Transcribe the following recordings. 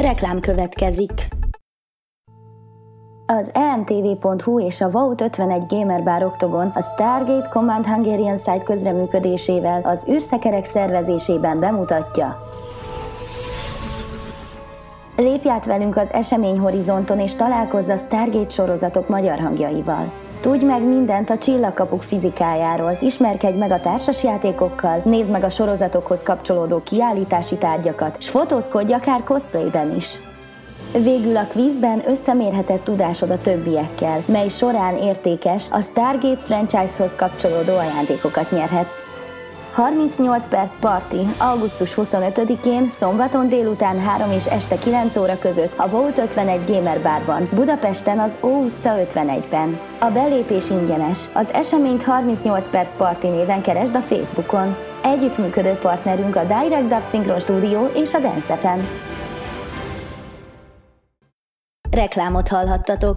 Reklám következik. Az emtv.hu és a Vault 51 Gamer Bar Octogon a Stargate Command Hungarian Site közreműködésével az űrszekerek szervezésében bemutatja. Lépj át velünk az eseményhorizonton és találkozz a Stargate sorozatok magyar hangjaival. Tudj meg mindent a csillagkapuk fizikájáról, ismerkedj meg a társasjátékokkal, nézd meg a sorozatokhoz kapcsolódó kiállítási tárgyakat, s fotózkodj akár cosplayben is. Végül a kvízben összemérhetett tudásod a többiekkel, mely során értékes, a Stargate franchise-hoz kapcsolódó ajándékokat nyerhetsz. 38 perc parti, augusztus 25-én, szombaton délután 3 és este 9 óra között a Volt 51 Gamer Barban, Budapesten az Ó utca 51-ben. A belépés ingyenes. Az eseményt 38 perc parti néven keresd a Facebookon. Együttműködő partnerünk a Direct Dub Synchron Studio és a Dance FM. Reklámot hallhattatok.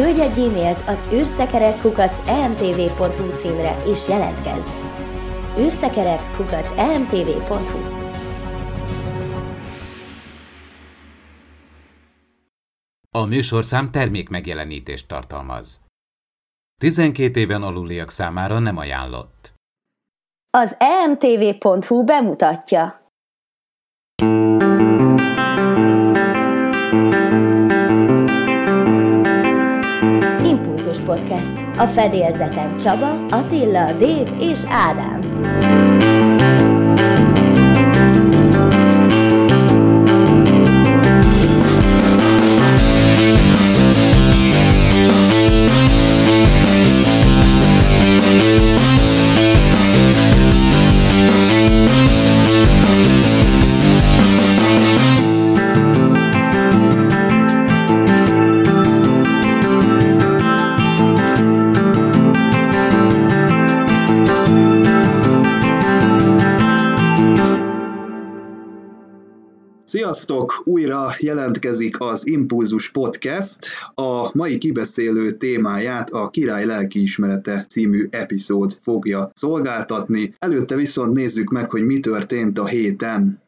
Küldj egy e-mailt az űrszekerekkukac.emtv.hu címre és jelentkezz! űrszekerekkukac.emtv.hu A műsorszám termék megjelenítést tartalmaz. 12 éven aluliak számára nem ajánlott. Az emtv.hu bemutatja. A fedélzeten Csaba, Attila, Dév és Ádám. Jelentkezik az Impulzus Podcast. A mai kibeszélő témáját a Király lelkiismerete című epizód fogja szolgáltatni. Előtte viszont nézzük meg, hogy mi történt a héten.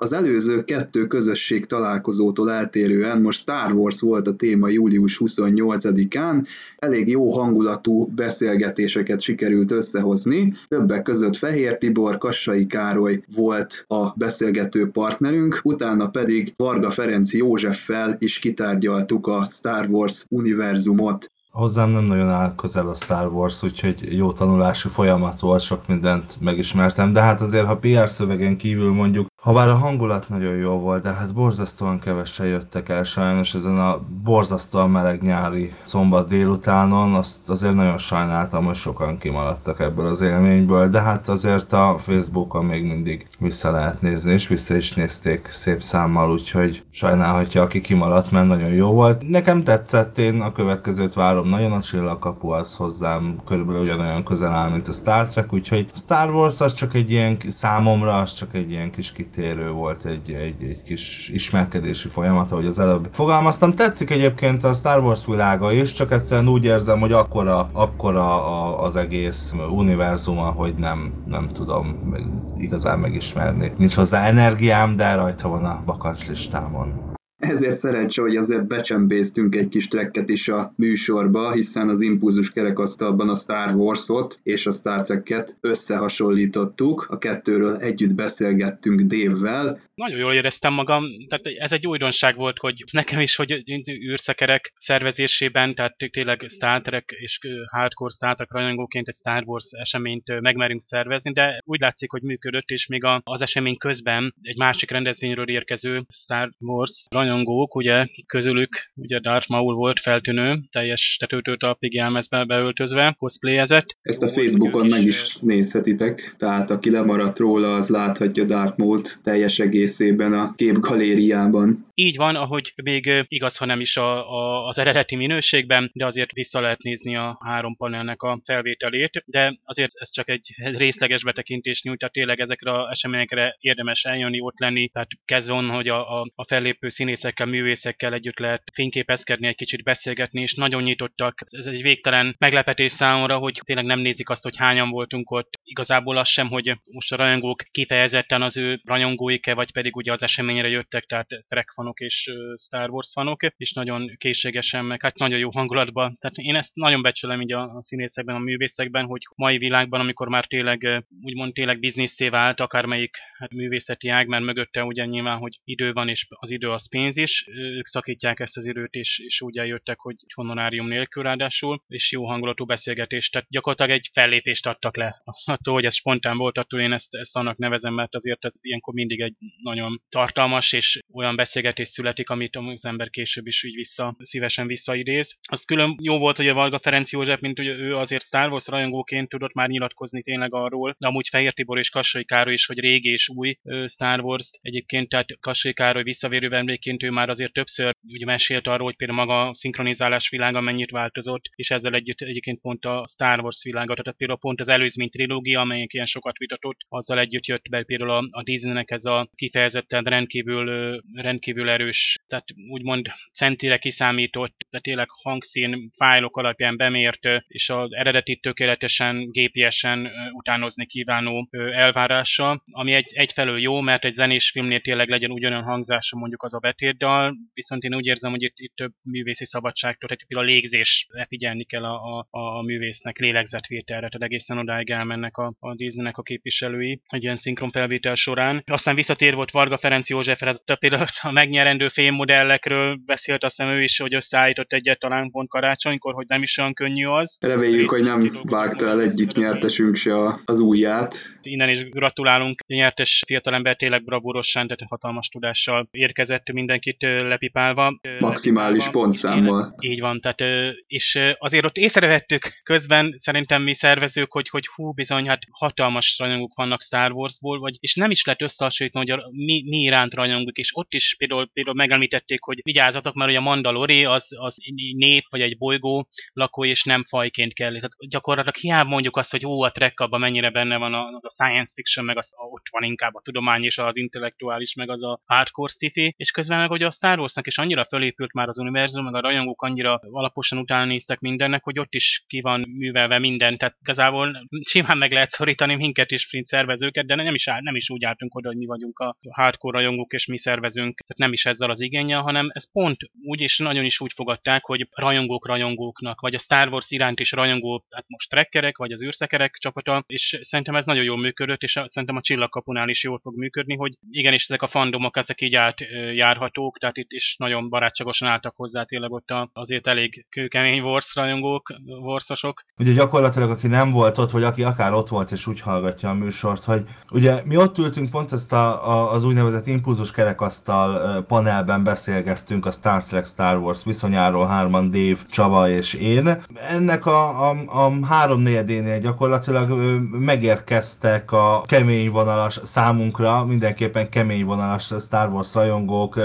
Az előző kettő közösség találkozótól eltérően most Star Wars volt a téma július 28-án, elég jó hangulatú beszélgetéseket sikerült összehozni, többek között Fehér Tibor, Kassai Károly volt a beszélgető partnerünk, utána pedig Varga Ferenc Józseffel is kitárgyaltuk a Star Wars univerzumot. Hozzám nem nagyon áll közel a Star Wars, úgyhogy jó tanulási folyamat volt, sok mindent megismertem, de hát azért, ha PR szövegen kívül mondjuk Habár a hangulat nagyon jó volt, de hát borzasztóan kevesen jöttek el sajnos ezen a borzasztóan meleg nyári szombat délutánon, azt azért nagyon sajnáltam, hogy sokan kimaradtak ebből az élményből, de hát azért a Facebookon még mindig vissza lehet nézni, és vissza is nézték szép számmal, úgyhogy sajnálhatja, aki kimaradt, mert nagyon jó volt. Nekem tetszett, én a következőt várom, nagyon a csillagkapu az hozzám körülbelül ugyanolyan közel áll, mint a Star Trek, úgyhogy Star Wars az csak egy ilyen, számomra az csak egy ilyen kis kit kitérő volt egy, egy, egy kis ismerkedési folyamat, ahogy az előbb fogalmaztam. Tetszik egyébként a Star Wars világa is, csak egyszerűen úgy érzem, hogy akkora, akkora a, az egész univerzuma, hogy nem, nem tudom meg, igazán megismerni. Nincs hozzá energiám, de rajta van a bakancslistámon. Ezért szerencsé, hogy azért becsempésztünk egy kis trekket is a műsorba, hiszen az impulzus kerekasztalban a Star Wars-ot és a Star Trek-et összehasonlítottuk, a kettőről együtt beszélgettünk Dévvel. Nagyon jól éreztem magam, tehát ez egy újdonság volt, hogy nekem is, hogy űrszekerek szervezésében, tehát tényleg Star Trek és hardcore Star Trek rajongóként egy Star Wars eseményt megmerünk szervezni, de úgy látszik, hogy működött, és még az esemény közben egy másik rendezvényről érkező Star Wars rajongó rajongók, ugye közülük ugye Darth Maul volt feltűnő, teljes tetőtől talpig jelmezbe beöltözve, cosplayezett. Ezt a Facebookon meg is nézhetitek, tehát aki lemaradt róla, az láthatja Darth maul teljes egészében a képgalériában. Így van, ahogy még igaz, ha nem is a, a, az eredeti minőségben, de azért vissza lehet nézni a három panelnek a felvételét, de azért ez csak egy részleges betekintés nyújt, tehát tényleg ezekre az eseményekre érdemes eljönni, ott lenni, tehát kezdve on, hogy a, a, a fellépő színészekkel, művészekkel együtt lehet fényképezkedni, egy kicsit beszélgetni, és nagyon nyitottak. Ez egy végtelen meglepetés számomra, hogy tényleg nem nézik azt, hogy hányan voltunk ott. Igazából az sem, hogy most a rajongók kifejezetten az ő rajongóik-e, vagy pedig ugye az eseményre jöttek, tehát Trek fanok és Star Wars fanok, és nagyon készségesen, meg hát nagyon jó hangulatban. Tehát én ezt nagyon becsülem így a, a színészekben, a művészekben, hogy mai világban, amikor már tényleg úgymond tényleg bizniszé vált akármelyik hát, művészeti ág, mert mögötte ugye nyilván, hogy idő van, és az idő az pénz is, ők szakítják ezt az időt, és, és úgy eljöttek, hogy honorárium nélkül ráadásul, és jó hangulatú beszélgetést, tehát gyakorlatilag egy fellépést adtak le. Attól, hogy ez spontán volt, attól én ezt, ezt annak nevezem, mert azért ez ilyenkor mindig egy nagyon tartalmas és olyan beszélgetés születik, amit az ember később is így vissza, szívesen visszaidéz. Azt külön jó volt, hogy a Valga Ferenc József, mint ugye ő azért Star Wars rajongóként tudott már nyilatkozni tényleg arról, de amúgy Fehér Tibor és Kassai Károly is, hogy régi és új Star Wars egyébként, tehát Kassai Károly visszavérő vendégként ő már azért többször ugye mesélt arról, hogy például maga a szinkronizálás világa mennyit változott, és ezzel együtt egyébként pont a Star Wars világa, tehát például pont az előzmény trilógia, amelyik ilyen sokat vitatott, azzal együtt jött be például a, a Disneynek ez a kifejezetten rendkívül, rendkívül erős, tehát úgymond centire kiszámított, tehát tényleg hangszín fájlok alapján bemért, és az eredeti tökéletesen gépiesen utánozni kívánó elvárása, ami egy, egyfelől jó, mert egy zenés filmnél tényleg legyen ugyanolyan hangzása mondjuk az a betétdal, viszont én úgy érzem, hogy itt, itt több művészi szabadságtól, tehát például a légzés figyelni kell a, a, a művésznek lélegzetvételre, tehát egészen odáig elmennek a, a Disneynek a képviselői egy ilyen szinkron felvétel során. Aztán visszatér volt Varga Ferenc József, tehát például a megnyerendő fémmodellekről beszélt, azt hiszem ő is, hogy összeállított egyet talán pont karácsonykor, hogy nem is olyan könnyű az. Reméljük, hogy nem vágta el egyik nyertesünk se az ujját. Innen is gratulálunk. A nyertes fiatalember tényleg bravúrosan, tehát hatalmas tudással érkezett mindenkit lepipálva. Maximális pontszámmal. Így van, tehát és azért ott észrevettük közben szerintem mi szervezők, hogy, hogy hú, bizony, hát hatalmas rajongók vannak Star Warsból, vagy, és nem is lehet összehasonlítani, hogy a, mi, mi iránt rajongók, és ott is például, például megemlítették, hogy vigyázzatok, mert ugye a Mandalori az, az nép, vagy egy bolygó lakó, és nem fajként kell. Tehát gyakorlatilag hiába mondjuk azt, hogy ó, a Trek abban mennyire benne van az a science fiction, meg az, ott van inkább a tudomány és az intellektuális, meg az a hardcore sci és közben meg hogy a Star Warsnak is annyira fölépült már az univerzum, meg a rajongók annyira alaposan utána néztek mindennek, hogy ott is ki van művelve minden. Tehát igazából simán meg lehet szorítani minket is, print szervezőket, de nem is, áll, nem is úgy álltunk oda, hogy mi vagyunk a hardcore rajongók, és mi szervezünk. Tehát nem is ezzel az igényel, hanem ez pont úgy és nagyon is úgy fogadták, hogy rajongók rajongóknak, vagy a Star Wars iránt is rajongó, hát most trekkerek, vagy az űrszekerek csapata, és szerintem ez nagyon jól működött, és szerintem a csillagkapunál is jól fog működni, hogy igenis ezek a fandomok ezek így átjárhatók, tehát itt is nagyon barátságosan álltak hozzá tényleg ott azért elég kőkemény Wars rajongók, Warsosok. Ugye gyakorlatilag aki nem volt ott, vagy aki akár ott volt és úgy hallgatja a műsort, hogy ugye mi ott ültünk, pont ezt a, a, az úgynevezett impulzus kerekasztal panelben beszélgettünk a Star Trek Star Wars viszonyáról, hárman Dave, Csaba és én. Ennek a, a, a három negyedénél gyakorlatilag megérkeztek a kemény vonalas számunkra, mindenképpen kemény vonalas Star Wars rajongók,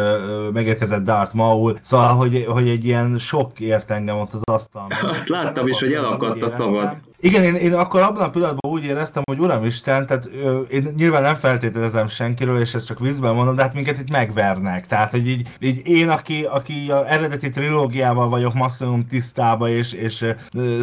megérkezett Darth Maul, szóval, hogy, hogy egy ilyen sok ért engem ott az asztalon. Azt láttam is, hogy elakadt a szavad. Igen, én, én akkor abban a pillanatban úgy éreztem, hogy Uramisten, tehát ö, én nyilván nem feltételezem senkiről, és ezt csak vízben mondom, de hát minket itt megvernek. Tehát, hogy így, így én, aki, aki a eredeti trilógiával vagyok maximum tisztába, és, és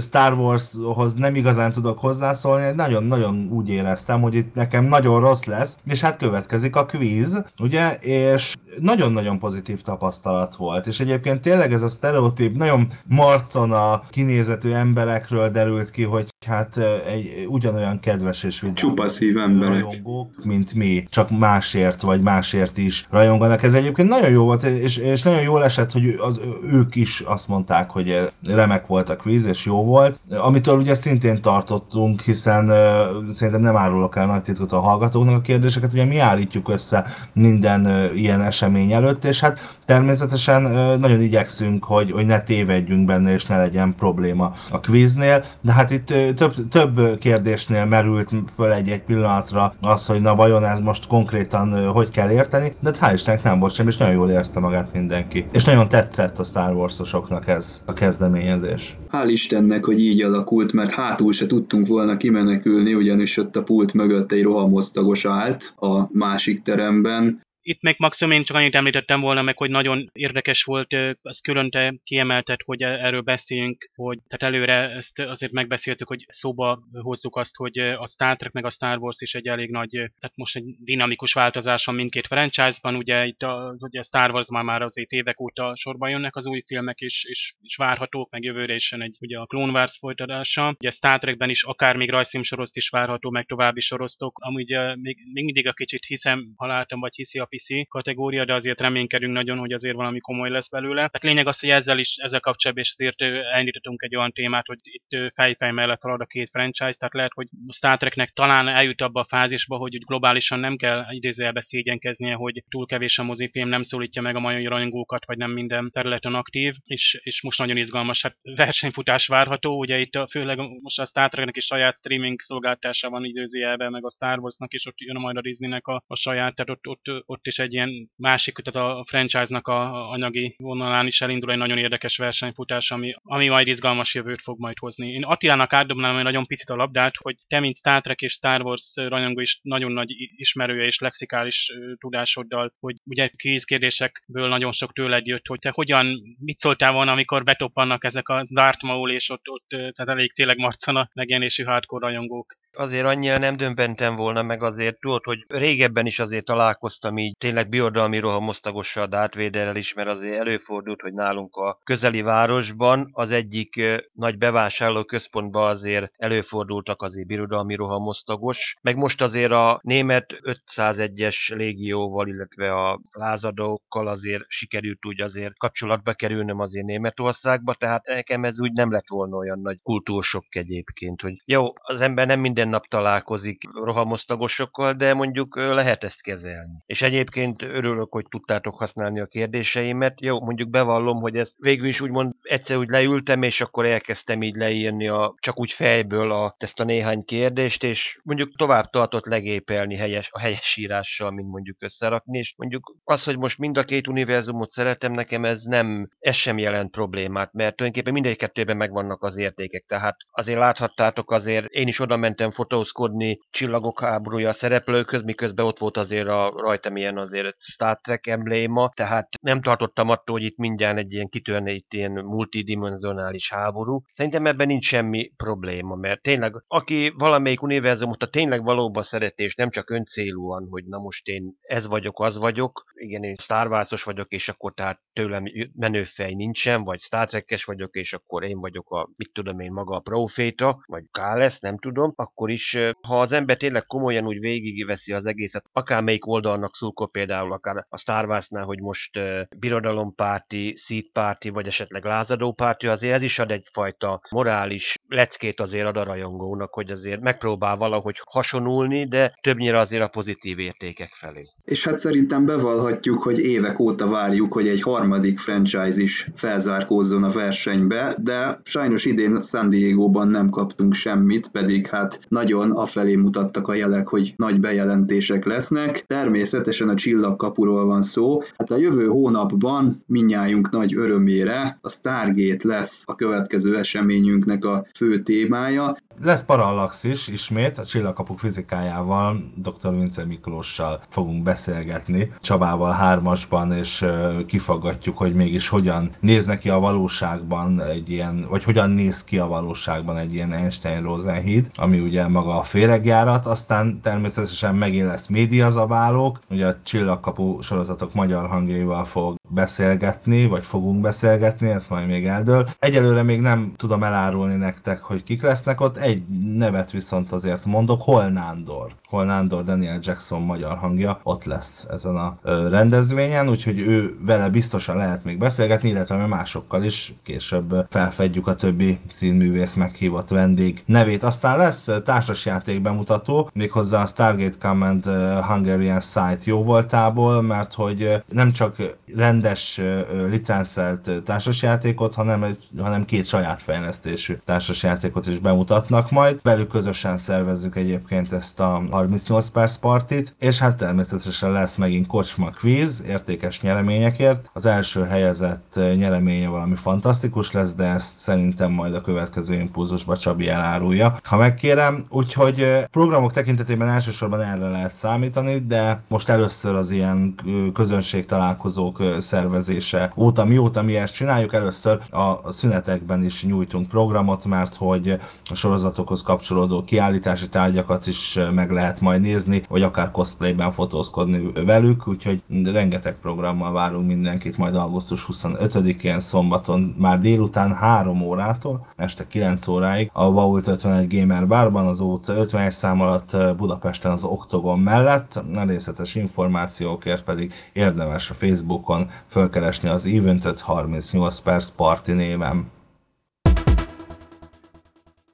Star Warshoz nem igazán tudok hozzászólni, nagyon-nagyon úgy éreztem, hogy itt nekem nagyon rossz lesz, és hát következik a quiz, ugye, és nagyon-nagyon pozitív tapasztalat volt, és egyébként tényleg ez a sztereotíp nagyon marcon a kinézetű emberekről derült ki, hogy hát egy ugyanolyan kedves és vidám Csupa szív emberek. rajongók, mint mi, csak másért vagy másért is rajonganak. Ez egyébként nagyon jó volt, és, és nagyon jól esett, hogy az, ők is azt mondták, hogy remek volt a quiz, és jó volt. Amitől ugye szintén tartottunk, hiszen uh, szerintem nem árulok el nagy titkot a hallgatóknak a kérdéseket, ugye mi állítjuk össze minden uh, ilyen esemény előtt, és hát természetesen uh, nagyon igyekszünk, hogy, hogy ne tévedjünk benne, és ne legyen probléma a quiznél, de hát itt több, több kérdésnél merült föl egy-egy pillanatra az, hogy na vajon ez most konkrétan hogy kell érteni, de hát hál' Istennek nem volt sem, és nagyon jól érezte magát mindenki. És nagyon tetszett a Star Wars-osoknak ez a kezdeményezés. Hál' Istennek, hogy így alakult, mert hátul se tudtunk volna kimenekülni, ugyanis ott a pult mögött egy rohamosztagos állt a másik teremben, itt még maximum én csak annyit említettem volna meg, hogy nagyon érdekes volt, az külön te kiemeltet, hogy erről beszéljünk, hogy tehát előre ezt azért megbeszéltük, hogy szóba hozzuk azt, hogy a Star Trek meg a Star Wars is egy elég nagy, tehát most egy dinamikus változás van mindkét franchise-ban, ugye itt a, ugye a Star Wars már, már azért évek óta sorban jönnek az új filmek is, és, és várhatók, meg jövőre is egy ugye a Clone Wars folytatása. Ugye a Star Trekben is akár még rajzfilmsorozt is várható, meg további sorosztok. Amúgy még, még mindig a kicsit hiszem, ha látom, vagy hiszi a PC kategória, de azért reménykedünk nagyon, hogy azért valami komoly lesz belőle. Tehát lényeg az, hogy ezzel is, ezzel kapcsolatban is azért elindítottunk egy olyan témát, hogy itt fejfej mellett halad a két franchise, tehát lehet, hogy Star Treknek talán eljut abba a fázisba, hogy globálisan nem kell idézőjelbe szégyenkeznie, hogy túl kevés a mozifilm, nem szólítja meg a mai rajongókat, vagy nem minden területen aktív, és, és most nagyon izgalmas. Hát versenyfutás várható, ugye itt a, főleg most a Star Treknek is saját streaming szolgáltása van idézőjelben, meg a Star Warsnak is, ott jön majd a Disneynek a, a saját, tehát ott, ott, ott is egy ilyen másik, tehát a franchise-nak a anyagi vonalán is elindul egy nagyon érdekes versenyfutás, ami, ami majd izgalmas jövőt fog majd hozni. Én Attilának átdobnám egy nagyon picit a labdát, hogy te, mint Star Trek és Star Wars rajongó is nagyon nagy ismerője és lexikális tudásoddal, hogy ugye kérdésekből nagyon sok tőled jött, hogy te hogyan, mit szóltál volna, amikor betoppannak ezek a Darth Maul, és ott, ott tehát elég tényleg marcana megjelenésű hardcore rajongók. Azért annyira nem dömpentem volna, meg azért tudod, hogy régebben is azért találkoztam így tényleg birodalmi rohamosztagossal Darth Vaderrel is, mert azért előfordult, hogy nálunk a közeli városban az egyik nagy bevásárló központban azért előfordultak azért birodalmi rohamosztagos, meg most azért a német 501-es légióval, illetve a lázadókkal azért sikerült úgy azért kapcsolatba kerülnöm azért Németországba, tehát nekem ez úgy nem lett volna olyan nagy kultúrsok egyébként, hogy jó, az ember nem minden nap találkozik rohamosztagosokkal, de mondjuk lehet ezt kezelni. És egyébként örülök, hogy tudtátok használni a kérdéseimet. Jó, mondjuk bevallom, hogy ezt végül is úgymond egyszer úgy leültem, és akkor elkezdtem így leírni a, csak úgy fejből a, ezt a néhány kérdést, és mondjuk tovább tartott legépelni helyes, a helyes írással, mint mondjuk összerakni, és mondjuk az, hogy most mind a két univerzumot szeretem, nekem ez nem, ez sem jelent problémát, mert tulajdonképpen mindegy kettőben megvannak az értékek, tehát azért láthattátok azért, én is oda mentem fotózkodni csillagok háborúja a szereplőköz, miközben ott volt azért a rajtam ilyen azért Star Trek embléma, tehát nem tartottam attól, hogy itt mindjárt egy ilyen kitörne itt ilyen multidimensionális háború. Szerintem ebben nincs semmi probléma, mert tényleg, aki valamelyik univerzumot a tényleg valóban szereti, és nem csak öncélúan, hogy na most én ez vagyok, az vagyok, igen, én Star Wars-os vagyok, és akkor tehát tőlem menőfej nincsen, vagy Star Trek-es vagyok, és akkor én vagyok a, mit tudom én, maga a proféta, vagy Kálesz, nem tudom, akkor is, ha az ember tényleg komolyan úgy végigveszi az egészet, akármelyik oldalnak szurkol például, akár a Star Wars-nál, hogy most uh, birodalompárti, szítpárti, vagy esetleg lázadópárti, azért ez is ad egyfajta morális leckét azért ad a rajongónak, hogy azért megpróbál valahogy hasonulni, de többnyire azért a pozitív értékek felé. És hát szerintem bevallhatjuk, hogy évek óta várjuk, hogy egy harmadik franchise is felzárkózzon a versenybe, de sajnos idén San Diego-ban nem kaptunk semmit, pedig hát nagyon afelé mutattak a jelek, hogy nagy bejelentések lesznek. Természetesen a csillagkapuról van szó. Hát a jövő hónapban minnyájunk nagy örömére a Stargate lesz a következő eseményünknek a fő témája. Lesz Parallax is, ismét, a csillagkapuk fizikájával, dr. Vince Miklóssal fogunk beszélgetni, Csabával hármasban, és kifaggatjuk, hogy mégis hogyan néz neki a valóságban egy ilyen, vagy hogyan néz ki a valóságban egy ilyen Einstein-Rosen híd, ami ugye maga a féregjárat, aztán természetesen megint lesz médiazabálók, ugye a csillagkapu sorozatok magyar hangjaival fog beszélgetni, vagy fogunk beszélgetni, ezt majd még eldől. Egyelőre még nem tudom elárulni nektek, nektek, hogy kik lesznek ott, egy nevet viszont azért mondok, Holnándor. Holnándor Daniel Jackson magyar hangja ott lesz ezen a rendezvényen, úgyhogy ő vele biztosan lehet még beszélgetni, illetve másokkal is később felfedjük a többi színművész meghívott vendég nevét. Aztán lesz társasjáték bemutató, méghozzá a Stargate Command Hungarian Site jó voltából, mert hogy nem csak rendes licenszelt társasjátékot, hanem, hanem két saját fejlesztésű társasjátékot is bemutatnak majd. Velük közösen szervezzük egyébként ezt a 38 perc partit, és hát természetesen lesz megint kocsma quiz, értékes nyereményekért. Az első helyezett nyereménye valami fantasztikus lesz, de ezt szerintem majd a következő impulzusba Csabi elárulja. Ha megkérem, úgyhogy programok tekintetében elsősorban erre lehet számítani, de most először az ilyen közönség találkozók szervezése óta, mióta mi ezt csináljuk, először a szünetekben is nyújtunk programot, mert hogy a sorozatokhoz kapcsolódó kiállítási tárgyakat is meg lehet majd nézni, vagy akár cosplayben fotózkodni velük, úgyhogy rengeteg programmal várunk mindenkit majd augusztus 25-én szombaton már délután 3 órától, este 9 óráig a Vault 51 Gamer Barban, az OC 51 szám alatt Budapesten az Oktogon mellett. A részletes információkért pedig érdemes a Facebookon fölkeresni az eventet 38 perc party névem.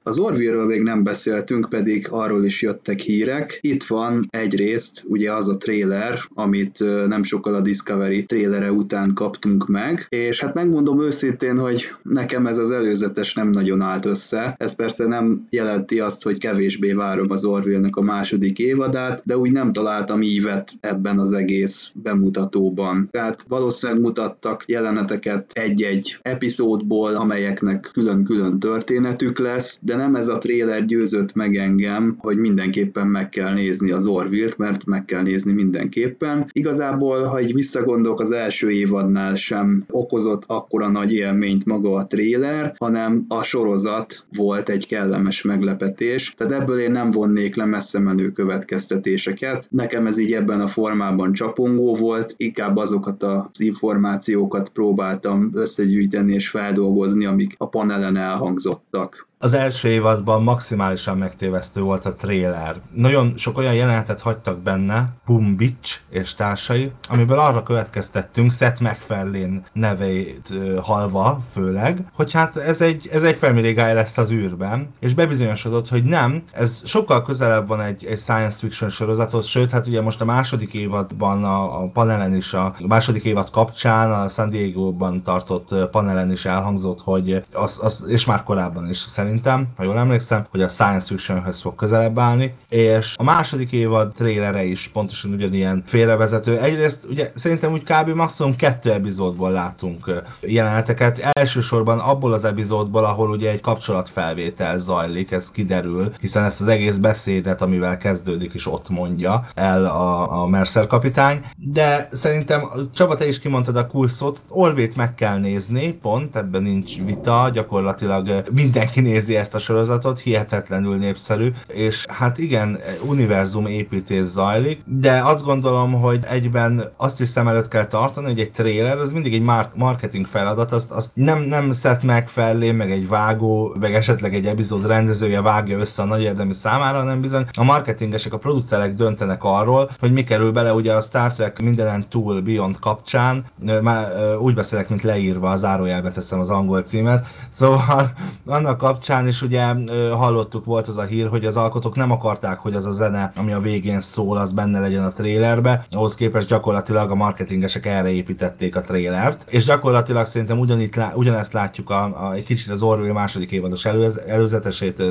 Az Orville-ről még nem beszéltünk, pedig arról is jöttek hírek. Itt van egyrészt ugye az a trailer, amit nem sokkal a Discovery trailere után kaptunk meg, és hát megmondom őszintén, hogy nekem ez az előzetes nem nagyon állt össze. Ez persze nem jelenti azt, hogy kevésbé várom az Orville-nek a második évadát, de úgy nem találtam ívet ebben az egész bemutatóban. Tehát valószínűleg mutattak jeleneteket egy-egy epizódból, amelyeknek külön-külön történetük lesz, de nem ez a trailer győzött meg engem, hogy mindenképpen meg kell nézni az Orville-t, mert meg kell nézni mindenképpen. Igazából, ha így visszagondolok, az első évadnál sem okozott akkora nagy élményt maga a trailer, hanem a sorozat volt egy kellemes meglepetés, tehát ebből én nem vonnék le messze menő következtetéseket. Nekem ez így ebben a formában csapongó volt, inkább azokat az információkat próbáltam összegyűjteni és feldolgozni, amik a panelen elhangzottak. Az első évadban maximálisan megtévesztő volt a trailer. Nagyon sok olyan jelenetet hagytak benne, Boom Bitch és társai, amiből arra következtettünk, Seth MacFarlane neveit ö, halva főleg, hogy hát ez egy, ez egy Family Guy lesz az űrben, és bebizonyosodott, hogy nem, ez sokkal közelebb van egy, egy science fiction sorozathoz, sőt, hát ugye most a második évadban a, a panelen is, a, a második évad kapcsán a San Diego-ban tartott panelen is elhangzott, hogy az, az, és már korábban is szerintem, ha jól emlékszem, hogy a science fictionhöz fog közelebb állni, és a második évad trélere is pontosan ugyanilyen félrevezető. Egyrészt ugye szerintem úgy kb. maximum kettő epizódból látunk jeleneteket. Elsősorban abból az epizódból, ahol ugye egy kapcsolatfelvétel zajlik, ez kiderül, hiszen ezt az egész beszédet, amivel kezdődik, is ott mondja el a, a Mercer kapitány. De szerintem, Csaba, te is kimondtad a kulszot, Orvét meg kell nézni, pont, ebben nincs vita, gyakorlatilag mindenki néz nézi ezt a sorozatot, hihetetlenül népszerű, és hát igen, univerzum építés zajlik, de azt gondolom, hogy egyben azt is szem előtt kell tartani, hogy egy trailer az mindig egy mar- marketing feladat, azt, azt nem, nem szed meg felé, meg egy vágó, meg esetleg egy epizód rendezője vágja össze a nagy érdemű számára, hanem bizony a marketingesek, a producerek döntenek arról, hogy mi kerül bele ugye a Star Trek mindenen túl Beyond kapcsán, már úgy beszélek, mint leírva, az zárójelbe teszem az angol címet, szóval annak kapcsán kapcsán is ugye hallottuk, volt az a hír, hogy az alkotók nem akarták, hogy az a zene, ami a végén szól, az benne legyen a trailerbe. Ahhoz képest gyakorlatilag a marketingesek erre építették a trailert. És gyakorlatilag szerintem ugyanitt, ugyanezt látjuk a, a, egy kicsit az Orville második évados előz, előzetesét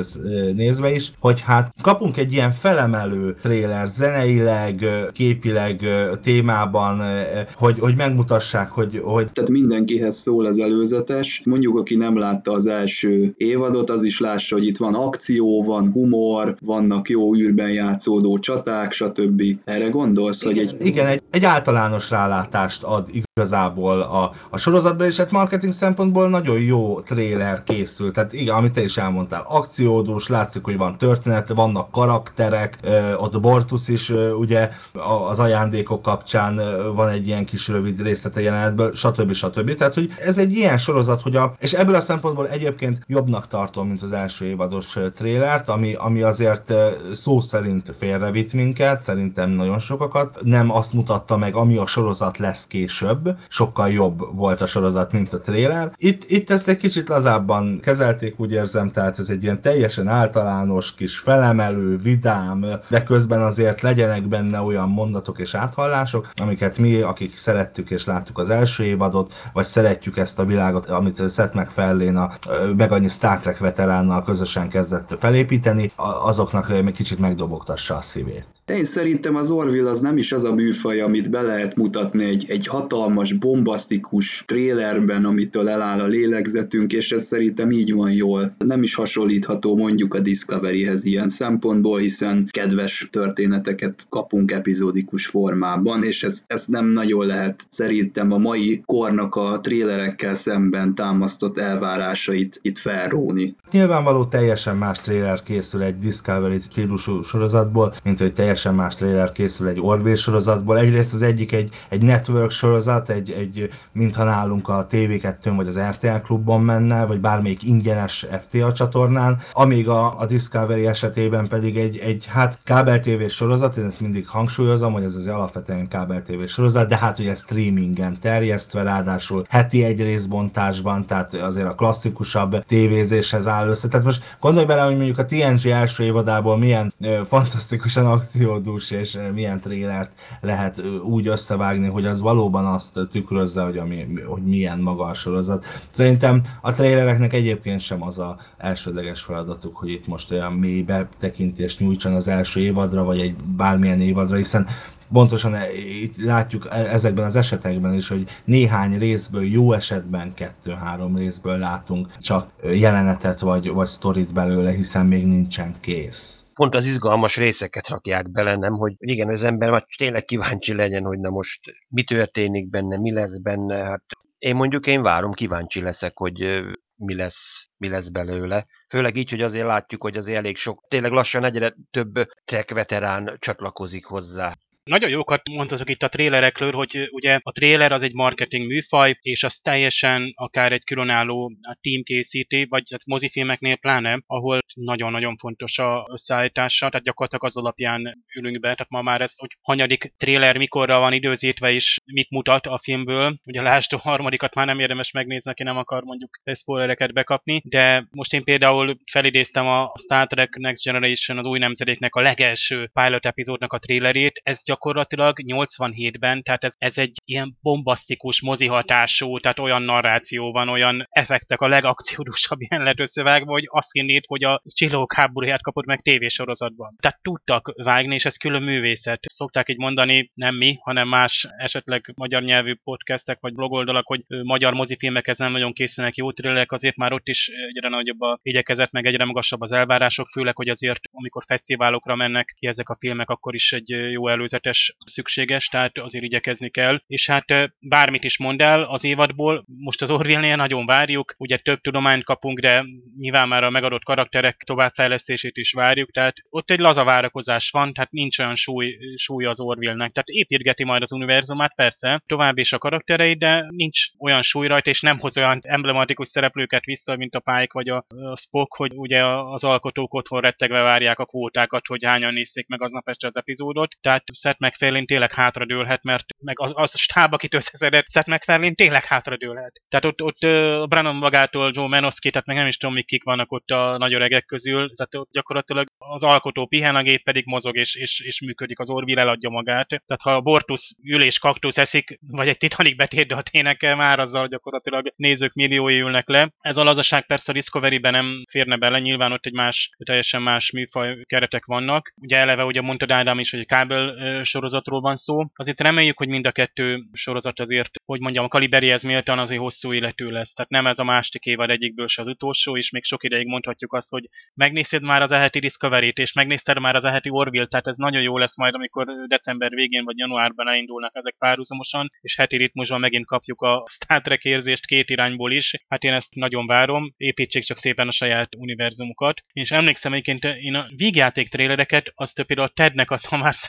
nézve is, hogy hát kapunk egy ilyen felemelő trailer zeneileg, képileg, témában, hogy, hogy megmutassák, hogy, hogy... Tehát mindenkihez szól az előzetes. Mondjuk, aki nem látta az első évadot, az is lássa, hogy itt van akció, van humor, vannak jó űrben játszódó csaták, stb. Erre gondolsz, igen, hogy egy... Igen, egy, egy általános rálátást ad igazából a, a sorozatban, és hát marketing szempontból nagyon jó trailer készült. Tehát igen, amit te is elmondtál, akciódús, látszik, hogy van történet, vannak karakterek, ott Bortus is ugye az ajándékok kapcsán van egy ilyen kis rövid részlete jelenetből, stb. stb. Tehát, hogy ez egy ilyen sorozat, hogy a, és ebből a szempontból egyébként jobbnak tartom, mint az első évados trélert, ami, ami azért szó szerint félrevitt minket, szerintem nagyon sokakat. Nem azt mutatta meg, ami a sorozat lesz később, sokkal jobb volt a sorozat, mint a trailer. Itt, itt ezt egy kicsit lazábban kezelték, úgy érzem, tehát ez egy ilyen teljesen általános, kis felemelő, vidám, de közben azért legyenek benne olyan mondatok és áthallások, amiket mi, akik szerettük és láttuk az első évadot, vagy szeretjük ezt a világot, amit Seth MacFarlane a meg annyi Star Trek veteránnal közösen kezdett felépíteni, azoknak kicsit megdobogtassa a szívét. Én szerintem az Orville az nem is az a műfaj, amit be lehet mutatni egy, egy hatalmas, bombasztikus trélerben, amitől eláll a lélegzetünk, és ez szerintem így van jól. Nem is hasonlítható mondjuk a Discoveryhez ilyen szempontból, hiszen kedves történeteket kapunk epizódikus formában, és ezt, ezt nem nagyon lehet szerintem a mai kornak a trélerekkel szemben támasztott elvárásait itt felróni. Nyilvánvaló teljesen más tréler készül egy Discovery stílusú sorozatból, mint hogy teljesen más trailer készül egy Orville sorozatból. Egyrészt az egyik egy, egy network sorozat, egy, egy mintha nálunk a TV2-n vagy az RTL klubban menne, vagy bármelyik ingyenes FTA csatornán, amíg a, a Discovery esetében pedig egy, egy hát kábel TV sorozat, én ezt mindig hangsúlyozom, hogy ez az alapvetően kábel TV sorozat, de hát ugye streamingen terjesztve, ráadásul heti egy részbontásban, tehát azért a klasszikusabb tévézéshez áll össze. Tehát most gondolj bele, hogy mondjuk a TNG első évadából milyen ö, fantasztikusan akció akciódús, és eh, milyen trélert lehet úgy összevágni, hogy az valóban azt tükrözze, hogy, ami, hogy milyen maga a sorozat. Szerintem a trélereknek egyébként sem az a elsődleges feladatuk, hogy itt most olyan mély betekintést nyújtson az első évadra, vagy egy bármilyen évadra, hiszen pontosan e, itt látjuk e, ezekben az esetekben is, hogy néhány részből, jó esetben kettő-három részből látunk csak jelenetet vagy, vagy sztorit belőle, hiszen még nincsen kész pont az izgalmas részeket rakják bele, nem, hogy igen, az ember már tényleg kíváncsi legyen, hogy na most mi történik benne, mi lesz benne, hát én mondjuk én várom, kíváncsi leszek, hogy mi lesz, mi lesz belőle. Főleg így, hogy azért látjuk, hogy azért elég sok, tényleg lassan egyre több tech veterán csatlakozik hozzá. Nagyon jókat mondhatok itt a trélerekről, hogy ugye a tréler az egy marketing műfaj, és az teljesen akár egy különálló team készíti, vagy hát mozifilmeknél pláne, ahol nagyon-nagyon fontos a összeállítása, tehát gyakorlatilag az alapján ülünk be, tehát ma már ez, hogy hanyadik tréler mikorra van időzítve és mit mutat a filmből. Ugye lásd a harmadikat már nem érdemes megnézni, aki nem akar mondjuk spoilereket bekapni, de most én például felidéztem a Star Trek Next Generation, az új nemzedéknek a legelső pilot epizódnak a trélerét, ez gyakorlatilag 87-ben, tehát ez, ez egy ilyen bombasztikus mozihatású, tehát olyan narráció van, olyan effektek a legakciódusabb ilyen összevágva, hogy azt hinnéd, hogy a csillók háborúját kapott meg tévésorozatban. Tehát tudtak vágni, és ez külön művészet. Szokták így mondani, nem mi, hanem más esetleg magyar nyelvű podcastek vagy blogoldalak, hogy magyar mozifilmekhez nem nagyon készülnek jó trillek, azért már ott is egyre nagyobb a igyekezet, meg egyre magasabb az elvárások, főleg, hogy azért amikor fesztiválokra mennek ki ezek a filmek, akkor is egy jó előzetes előzetes szükséges, tehát azért igyekezni kell. És hát bármit is mond el az évadból, most az Orville-nél nagyon várjuk, ugye több tudományt kapunk, de nyilván már a megadott karakterek továbbfejlesztését is várjuk, tehát ott egy laza várakozás van, tehát nincs olyan súly, súly az Orville-nek. Tehát építgeti majd az univerzumát, persze, tovább is a karakterei, de nincs olyan súly rajta, és nem hoz olyan emblematikus szereplőket vissza, mint a Pike vagy a, a Spock, hogy ugye az alkotók otthon rettegve várják a kvótákat, hogy hányan nézzék meg aznap este az epizódot. Tehát Seth MacFarlane tényleg hátradőlhet, mert meg az, az a stáb, akit összeszedett Seth MacFarlane tényleg hátradőlhet. Tehát ott, ott uh, Brannon magától Joe Menoski, tehát meg nem is tudom, mik kik vannak ott a nagy öregek közül, tehát ott gyakorlatilag az alkotó pihen, a gép pedig mozog és, és, és működik, az Orville eladja magát. Tehát ha a Bortus ül és kaktusz eszik, vagy egy Titanic betét, de a ténekel már azzal gyakorlatilag nézők milliói ülnek le. Ez a lazaság persze a Discovery-ben nem férne bele, nyilván ott egy más, teljesen más műfaj keretek vannak. Ugye eleve ugye mondtad Ádám is, hogy kábel sorozatról van szó. Azért reméljük, hogy mind a kettő sorozat azért, hogy mondjam, a kaliberihez méltán azért hosszú életű lesz. Tehát nem ez a másik évad egyikből se az utolsó, és még sok ideig mondhatjuk azt, hogy megnézted már az eheti Discovery-t, és megnézted már az eheti Orville, tehát ez nagyon jó lesz majd, amikor december végén vagy januárban elindulnak ezek párhuzamosan, és heti ritmusban megint kapjuk a Star Trek érzést két irányból is. Hát én ezt nagyon várom, építsék csak szépen a saját univerzumukat. És emlékszem egyébként, én a vígjáték trélereket, azt például a Tednek a Tamás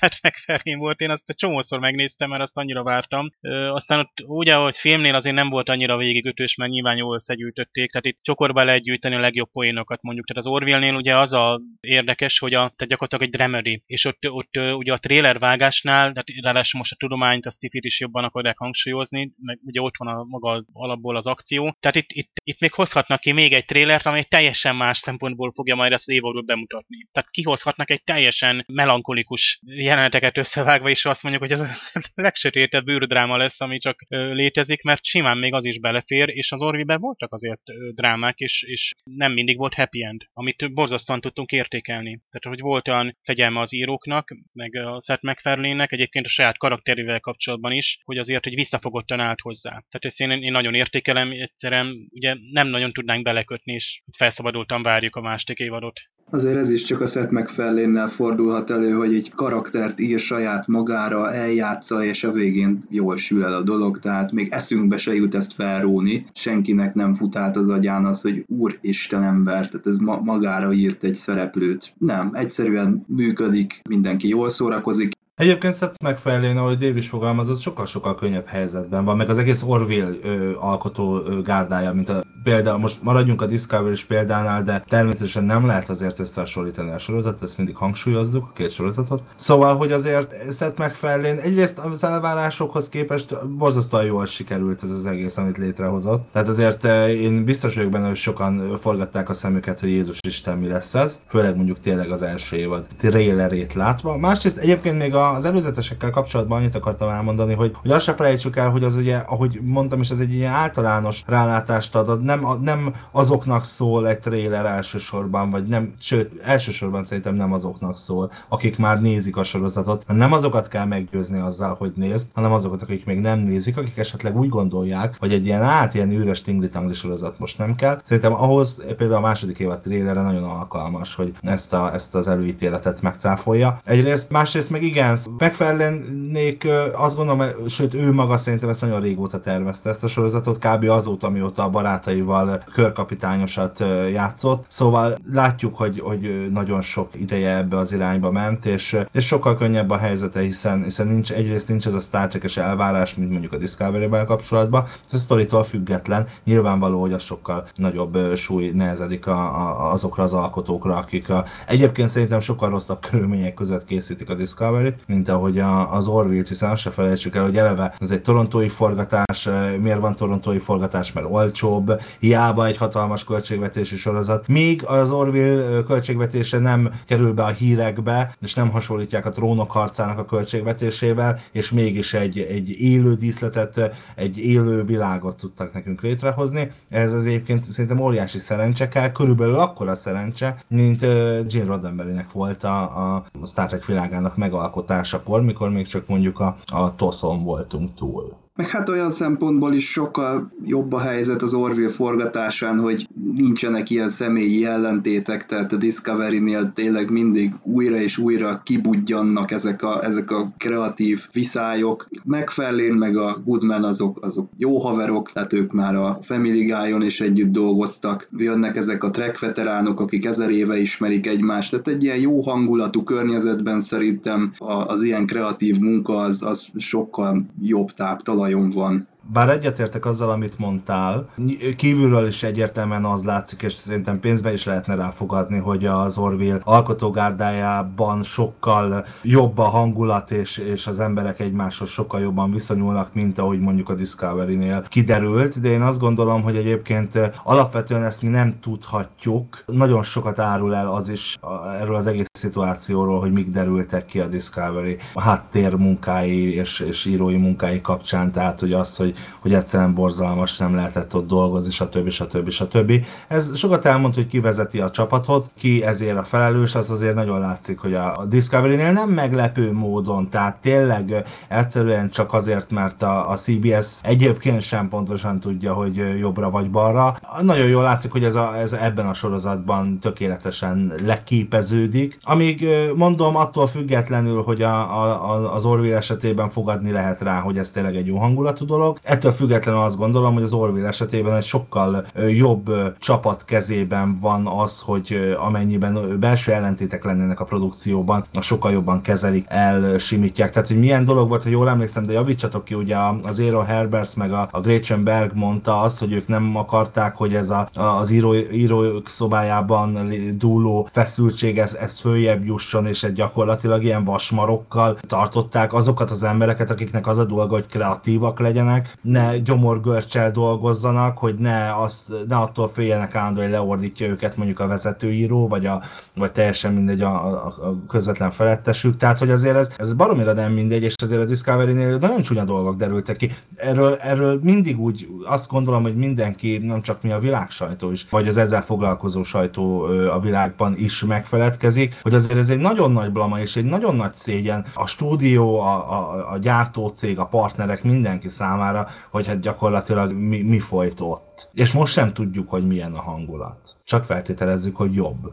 McFerrin volt, én azt csomószor megnéztem, mert azt annyira vártam. Ö, aztán ott ugye, hogy filmnél azért nem volt annyira végigütős, mert nyilván jól összegyűjtötték, tehát itt csokorba lehet gyűjteni a legjobb poénokat mondjuk. Tehát az Orville-nél ugye az a érdekes, hogy a, tehát gyakorlatilag egy dramedy, és ott, ott ugye a trailer vágásnál, tehát ráadásul most a tudományt, a Stifit is jobban akarják hangsúlyozni, meg ugye ott van a maga alapból az akció. Tehát itt, itt, itt még hozhatnak ki még egy trélert, amely teljesen más szempontból fogja majd ezt az évadot bemutatni. Tehát kihozhatnak egy teljesen melankolikus jeleneteket összevágva, és azt mondjuk, hogy ez a legsötétebb űrdráma lesz, ami csak létezik, mert simán még az is belefér, és az Orviben voltak azért drámák, és, és nem mindig volt happy end, amit borzasztóan tudtunk értékelni. Tehát, hogy volt olyan fegyelme az íróknak, meg a Seth MacFarlane-nek, egyébként a saját karakterével kapcsolatban is, hogy azért, hogy visszafogottan állt hozzá. Tehát ezt én, én nagyon értékelem, egyszerűen ugye nem nagyon tudnánk belekötni, és felszabadultan várjuk a másik évadot. Azért ez is csak a Seth MacFarlane-nel fordulhat elő, hogy egy karaktert ír saját magára, eljátsza, és a végén jól sül el a dolog, tehát még eszünkbe se jut ezt felróni. Senkinek nem fut át az agyán az, hogy úr Isten ember, tehát ez ma- magára írt egy szereplőt. Nem, egyszerűen működik, mindenki jól szórakozik, Egyébként Seth MacFarlane, ahogy Dave is fogalmazott, sokkal-sokkal könnyebb helyzetben van, meg az egész Orville ö, alkotó ö, gárdája, mint a példa, most maradjunk a discovery példánál, de természetesen nem lehet azért összehasonlítani a sorozatot, ezt mindig hangsúlyozzuk, a két sorozatot. Szóval, hogy azért Seth MacFarlane egyrészt az elvárásokhoz képest borzasztóan jól sikerült ez az egész, amit létrehozott. Tehát azért én biztos vagyok benne, hogy sokan forgatták a szemüket, hogy Jézus Isten mi lesz ez, főleg mondjuk tényleg az első évad trailerét látva. Másrészt egyébként még a az előzetesekkel kapcsolatban annyit akartam elmondani, hogy, hogy azt se felejtsük el, hogy az ugye, ahogy mondtam is, ez egy ilyen általános rálátást ad, nem, nem azoknak szól egy trailer elsősorban, vagy nem, sőt, elsősorban szerintem nem azoknak szól, akik már nézik a sorozatot, mert nem azokat kell meggyőzni azzal, hogy nézd, hanem azokat, akik még nem nézik, akik esetleg úgy gondolják, hogy egy ilyen át, ilyen üres tingli sorozat most nem kell. Szerintem ahhoz például a második évad trailerre nagyon alkalmas, hogy ezt, a, ezt az előítéletet megcáfolja. Egyrészt, másrészt meg igen, McFarlane-nék azt gondolom, sőt ő maga szerintem ezt nagyon régóta tervezte ezt a sorozatot, kb. azóta, mióta a barátaival körkapitányosat játszott. Szóval látjuk, hogy, hogy nagyon sok ideje ebbe az irányba ment, és, és sokkal könnyebb a helyzete, hiszen, hiszen nincs, egyrészt nincs ez a Star Trek-es elvárás, mint mondjuk a Discovery-vel kapcsolatban, ez a sztoritól független, nyilvánvaló, hogy az sokkal nagyobb súly nehezedik a, a, azokra az alkotókra, akik a, egyébként szerintem sokkal rosszabb körülmények között készítik a Discovery-t, mint ahogy a, az orville hiszen azt se felejtsük el, hogy eleve ez egy torontói forgatás, miért van torontói forgatás, mert olcsóbb, hiába egy hatalmas költségvetési sorozat, míg az Orville költségvetése nem kerül be a hírekbe, és nem hasonlítják a trónok harcának a költségvetésével, és mégis egy, egy élő díszletet, egy élő világot tudtak nekünk létrehozni. Ez az egyébként szerintem óriási szerencse kell, körülbelül akkora szerencse, mint Gene Roddenberrynek volt a, a Star Trek világának megalkotása gyártásakor, mikor még csak mondjuk a, a toszon voltunk túl. Meg hát olyan szempontból is sokkal jobb a helyzet az Orville forgatásán, hogy nincsenek ilyen személyi ellentétek, tehát a Discovery-nél tényleg mindig újra és újra kibudjannak ezek a, ezek a kreatív viszályok. McFarlane meg a Goodman azok, azok jó haverok, tehát ők már a Family Guy-on is együtt dolgoztak. Jönnek ezek a track veteránok, akik ezer éve ismerik egymást, tehát egy ilyen jó hangulatú környezetben szerintem az ilyen kreatív munka az, az sokkal jobb táptalaj talajon van bár egyetértek azzal, amit mondtál, kívülről is egyértelműen az látszik, és szerintem pénzbe is lehetne ráfogadni, hogy az Orville alkotógárdájában sokkal jobb a hangulat, és, és az emberek egymáshoz sokkal jobban viszonyulnak, mint ahogy mondjuk a Discovery-nél kiderült, de én azt gondolom, hogy egyébként alapvetően ezt mi nem tudhatjuk. Nagyon sokat árul el az is erről az egész szituációról, hogy mik derültek ki a Discovery a háttér munkái és, és írói munkái kapcsán, tehát hogy az, hogy hogy egyszerűen borzalmas, nem lehetett ott dolgozni, stb. stb. stb. Ez sokat elmond, hogy ki vezeti a csapatot, ki ezért a felelős, az azért nagyon látszik, hogy a Discovery-nél nem meglepő módon, tehát tényleg egyszerűen csak azért, mert a, a CBS egyébként sem pontosan tudja, hogy jobbra vagy balra. Nagyon jól látszik, hogy ez, a, ez ebben a sorozatban tökéletesen leképeződik. Amíg mondom, attól függetlenül, hogy a, a, az Orville esetében fogadni lehet rá, hogy ez tényleg egy jó hangulatú dolog. Ettől függetlenül azt gondolom, hogy az Orville esetében egy sokkal jobb csapat kezében van az, hogy amennyiben belső ellentétek lennének a produkcióban, sokkal jobban kezelik, elsimítják. Tehát, hogy milyen dolog volt, ha jól emlékszem, de javítsatok ki, ugye az Aaron Herbers meg a, a Gretchen Berg mondta azt, hogy ők nem akarták, hogy ez a, az író, írók szobájában dúló feszültség, ez, ez följebb jusson, és egy gyakorlatilag ilyen vasmarokkal tartották azokat az embereket, akiknek az a dolga, hogy kreatívak legyenek, ne gyomorgörcsel dolgozzanak, hogy ne, azt, ne attól féljenek állandó, hogy leordítja őket mondjuk a vezetőíró, vagy, a, vagy teljesen mindegy a, a, a közvetlen felettesük. Tehát, hogy azért ez, ez baromira nem mindegy, és azért a Discovery-nél nagyon csúnya dolgok derültek ki. Erről, erről mindig úgy azt gondolom, hogy mindenki, nem csak mi a világ sajtó is, vagy az ezzel foglalkozó sajtó a világban is megfeledkezik, hogy azért ez egy nagyon nagy blama és egy nagyon nagy szégyen a stúdió, a, a, a gyártócég, a partnerek, mindenki számára, hogy hát gyakorlatilag mi, mi folyt ott. És most sem tudjuk, hogy milyen a hangulat. Csak feltételezzük, hogy jobb.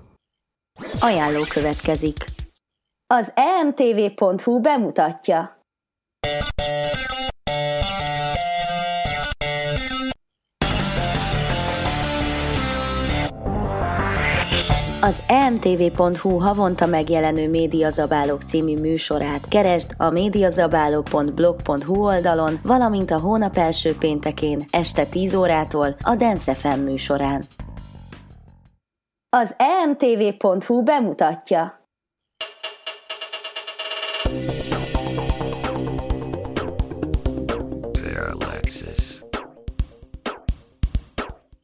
Ajánló következik. Az emtv.hu bemutatja. Az emtv.hu havonta megjelenő Médiazabálók című műsorát keresd a médiazabálók.blog.hu oldalon, valamint a hónap első péntekén este 10 órától a Dance FM műsorán. Az emtv.hu bemutatja.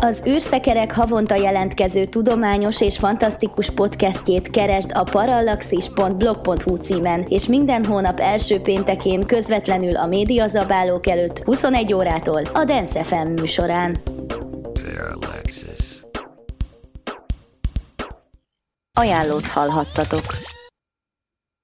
Az űrszekerek havonta jelentkező tudományos és fantasztikus podcastjét keresd a parallaxis.blog.hu címen, és minden hónap első péntekén közvetlenül a médiazabálók előtt 21 órától a Dance FM műsorán. Ajánlót hallhattatok.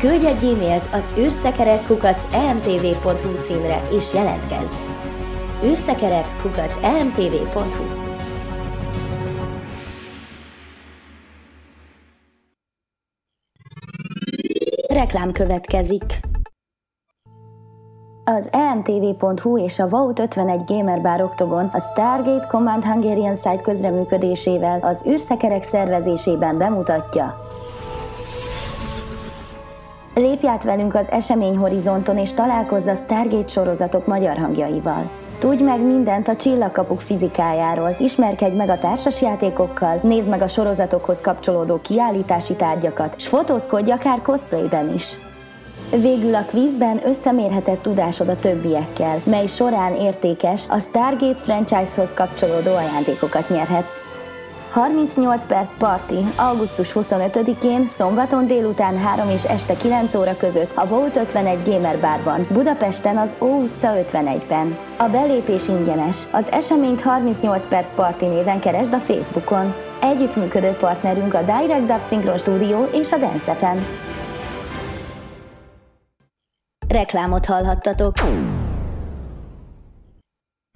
Küldj egy e-mailt az űrszekerekkukac.emtv.hu címre és jelentkezz! űrszekerekkukac.emtv.hu Reklám következik. Az emtv.hu és a Vault 51 Gamer Bar Octogon a Stargate Command Hungarian Site közreműködésével az űrszekerek szervezésében bemutatja Lépj át velünk az eseményhorizonton és találkozz a Stargate sorozatok magyar hangjaival. Tudj meg mindent a csillagkapuk fizikájáról, ismerkedj meg a társasjátékokkal, nézd meg a sorozatokhoz kapcsolódó kiállítási tárgyakat, s fotózkodj akár cosplayben is. Végül a kvízben összemérhetett tudásod a többiekkel, mely során értékes a Stargate franchise-hoz kapcsolódó ajándékokat nyerhetsz. 38 perc parti, augusztus 25-én, szombaton délután 3 és este 9 óra között a Volt 51 Gamer Barban, Budapesten az Ó utca 51-ben. A belépés ingyenes. Az eseményt 38 perc parti néven keresd a Facebookon. Együttműködő partnerünk a Direct Dub Synchron Studio és a Dance FM. Reklámot hallhattatok.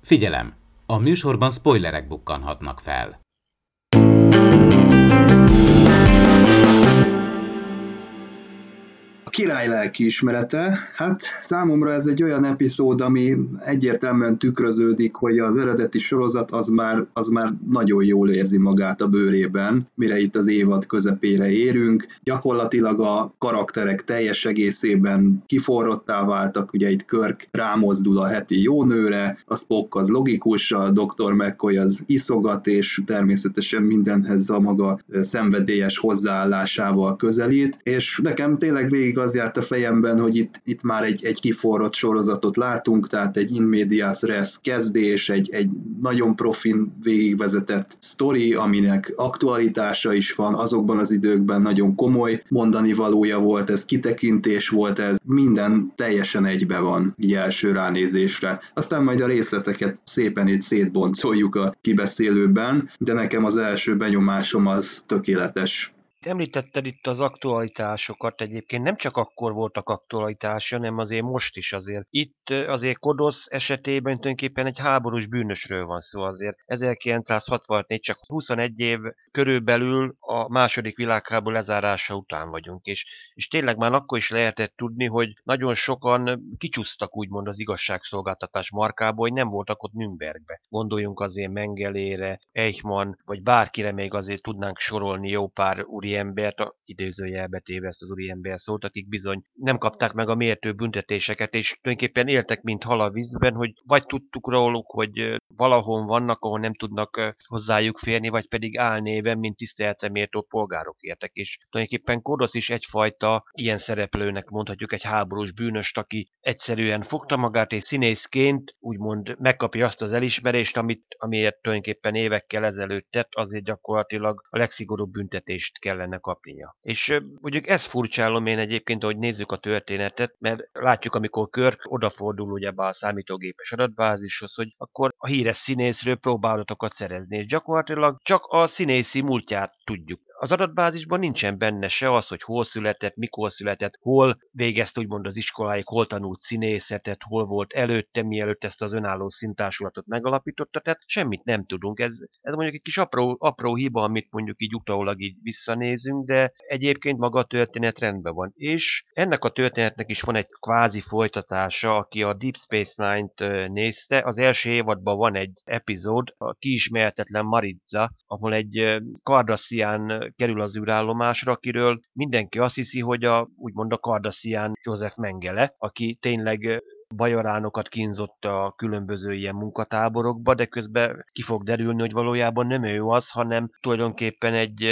Figyelem! A műsorban spoilerek bukkanhatnak fel. Király lelkiismerete, hát számomra ez egy olyan epizód, ami egyértelműen tükröződik, hogy az eredeti sorozat az már, az már nagyon jól érzi magát a bőrében, mire itt az évad közepére érünk. Gyakorlatilag a karakterek teljes egészében kiforrottá váltak, ugye itt Körk rámozdul a heti jónőre, a Spock az logikus, a Dr. McCoy az iszogat, és természetesen mindenhez a maga szenvedélyes hozzáállásával közelít, és nekem tényleg végig az járt a fejemben, hogy itt, itt már egy, egy kiforrott sorozatot látunk, tehát egy in medias res kezdés, egy, egy nagyon profin végigvezetett sztori, aminek aktualitása is van, azokban az időkben nagyon komoly mondani valója volt, ez kitekintés volt, ez minden teljesen egybe van így első ránézésre. Aztán majd a részleteket szépen itt szétboncoljuk a kibeszélőben, de nekem az első benyomásom az tökéletes Említetted itt az aktualitásokat egyébként, nem csak akkor voltak aktualitások, hanem azért most is azért. Itt azért Kodosz esetében tulajdonképpen egy háborús bűnösről van szó azért. 1964 csak 21 év körülbelül a második világháború lezárása után vagyunk, és, és tényleg már akkor is lehetett tudni, hogy nagyon sokan kicsúsztak úgymond az igazságszolgáltatás markából, hogy nem voltak ott Nürnbergbe. Gondoljunk azért Mengelére, Eichmann, vagy bárkire még azért tudnánk sorolni jó pár úri úriembert, idézőjelbe téve ezt az úriember szót, akik bizony nem kapták meg a mértő büntetéseket, és tulajdonképpen éltek, mint hal a vízben, hogy vagy tudtuk róluk, hogy valahol vannak, ahol nem tudnak hozzájuk férni, vagy pedig álnéven, mint tiszteletre méltó polgárok értek. És tulajdonképpen Kodosz is egyfajta ilyen szereplőnek mondhatjuk egy háborús bűnöst, aki egyszerűen fogta magát és színészként úgymond megkapja azt az elismerést, amit, amiért tulajdonképpen évekkel ezelőtt tett, azért gyakorlatilag a legszigorúbb büntetést kellene kellene kapnia. És mondjuk ezt furcsálom én egyébként, hogy nézzük a történetet, mert látjuk, amikor Körk odafordul ugye a számítógépes adatbázishoz, hogy akkor a híres színészről próbálatokat szerezni, és gyakorlatilag csak a színészi múltját tudjuk az adatbázisban nincsen benne se az, hogy hol született, mikor született, hol végezte úgymond az iskoláig, hol tanult színészetet, hol volt előtte, mielőtt ezt az önálló szintársulatot megalapította, tehát semmit nem tudunk. Ez, ez mondjuk egy kis apró, apró hiba, amit mondjuk így utólag így visszanézünk, de egyébként maga a történet rendben van. És ennek a történetnek is van egy kvázi folytatása, aki a Deep Space Nine-t nézte. Az első évadban van egy epizód, a kiismerhetetlen Maritza, ahol egy Cardassian kerül az űrállomásra, akiről mindenki azt hiszi, hogy a, úgymond a Kardashian Joseph Mengele, aki tényleg bajoránokat kínzott a különböző ilyen munkatáborokba, de közben ki fog derülni, hogy valójában nem ő az, hanem tulajdonképpen egy,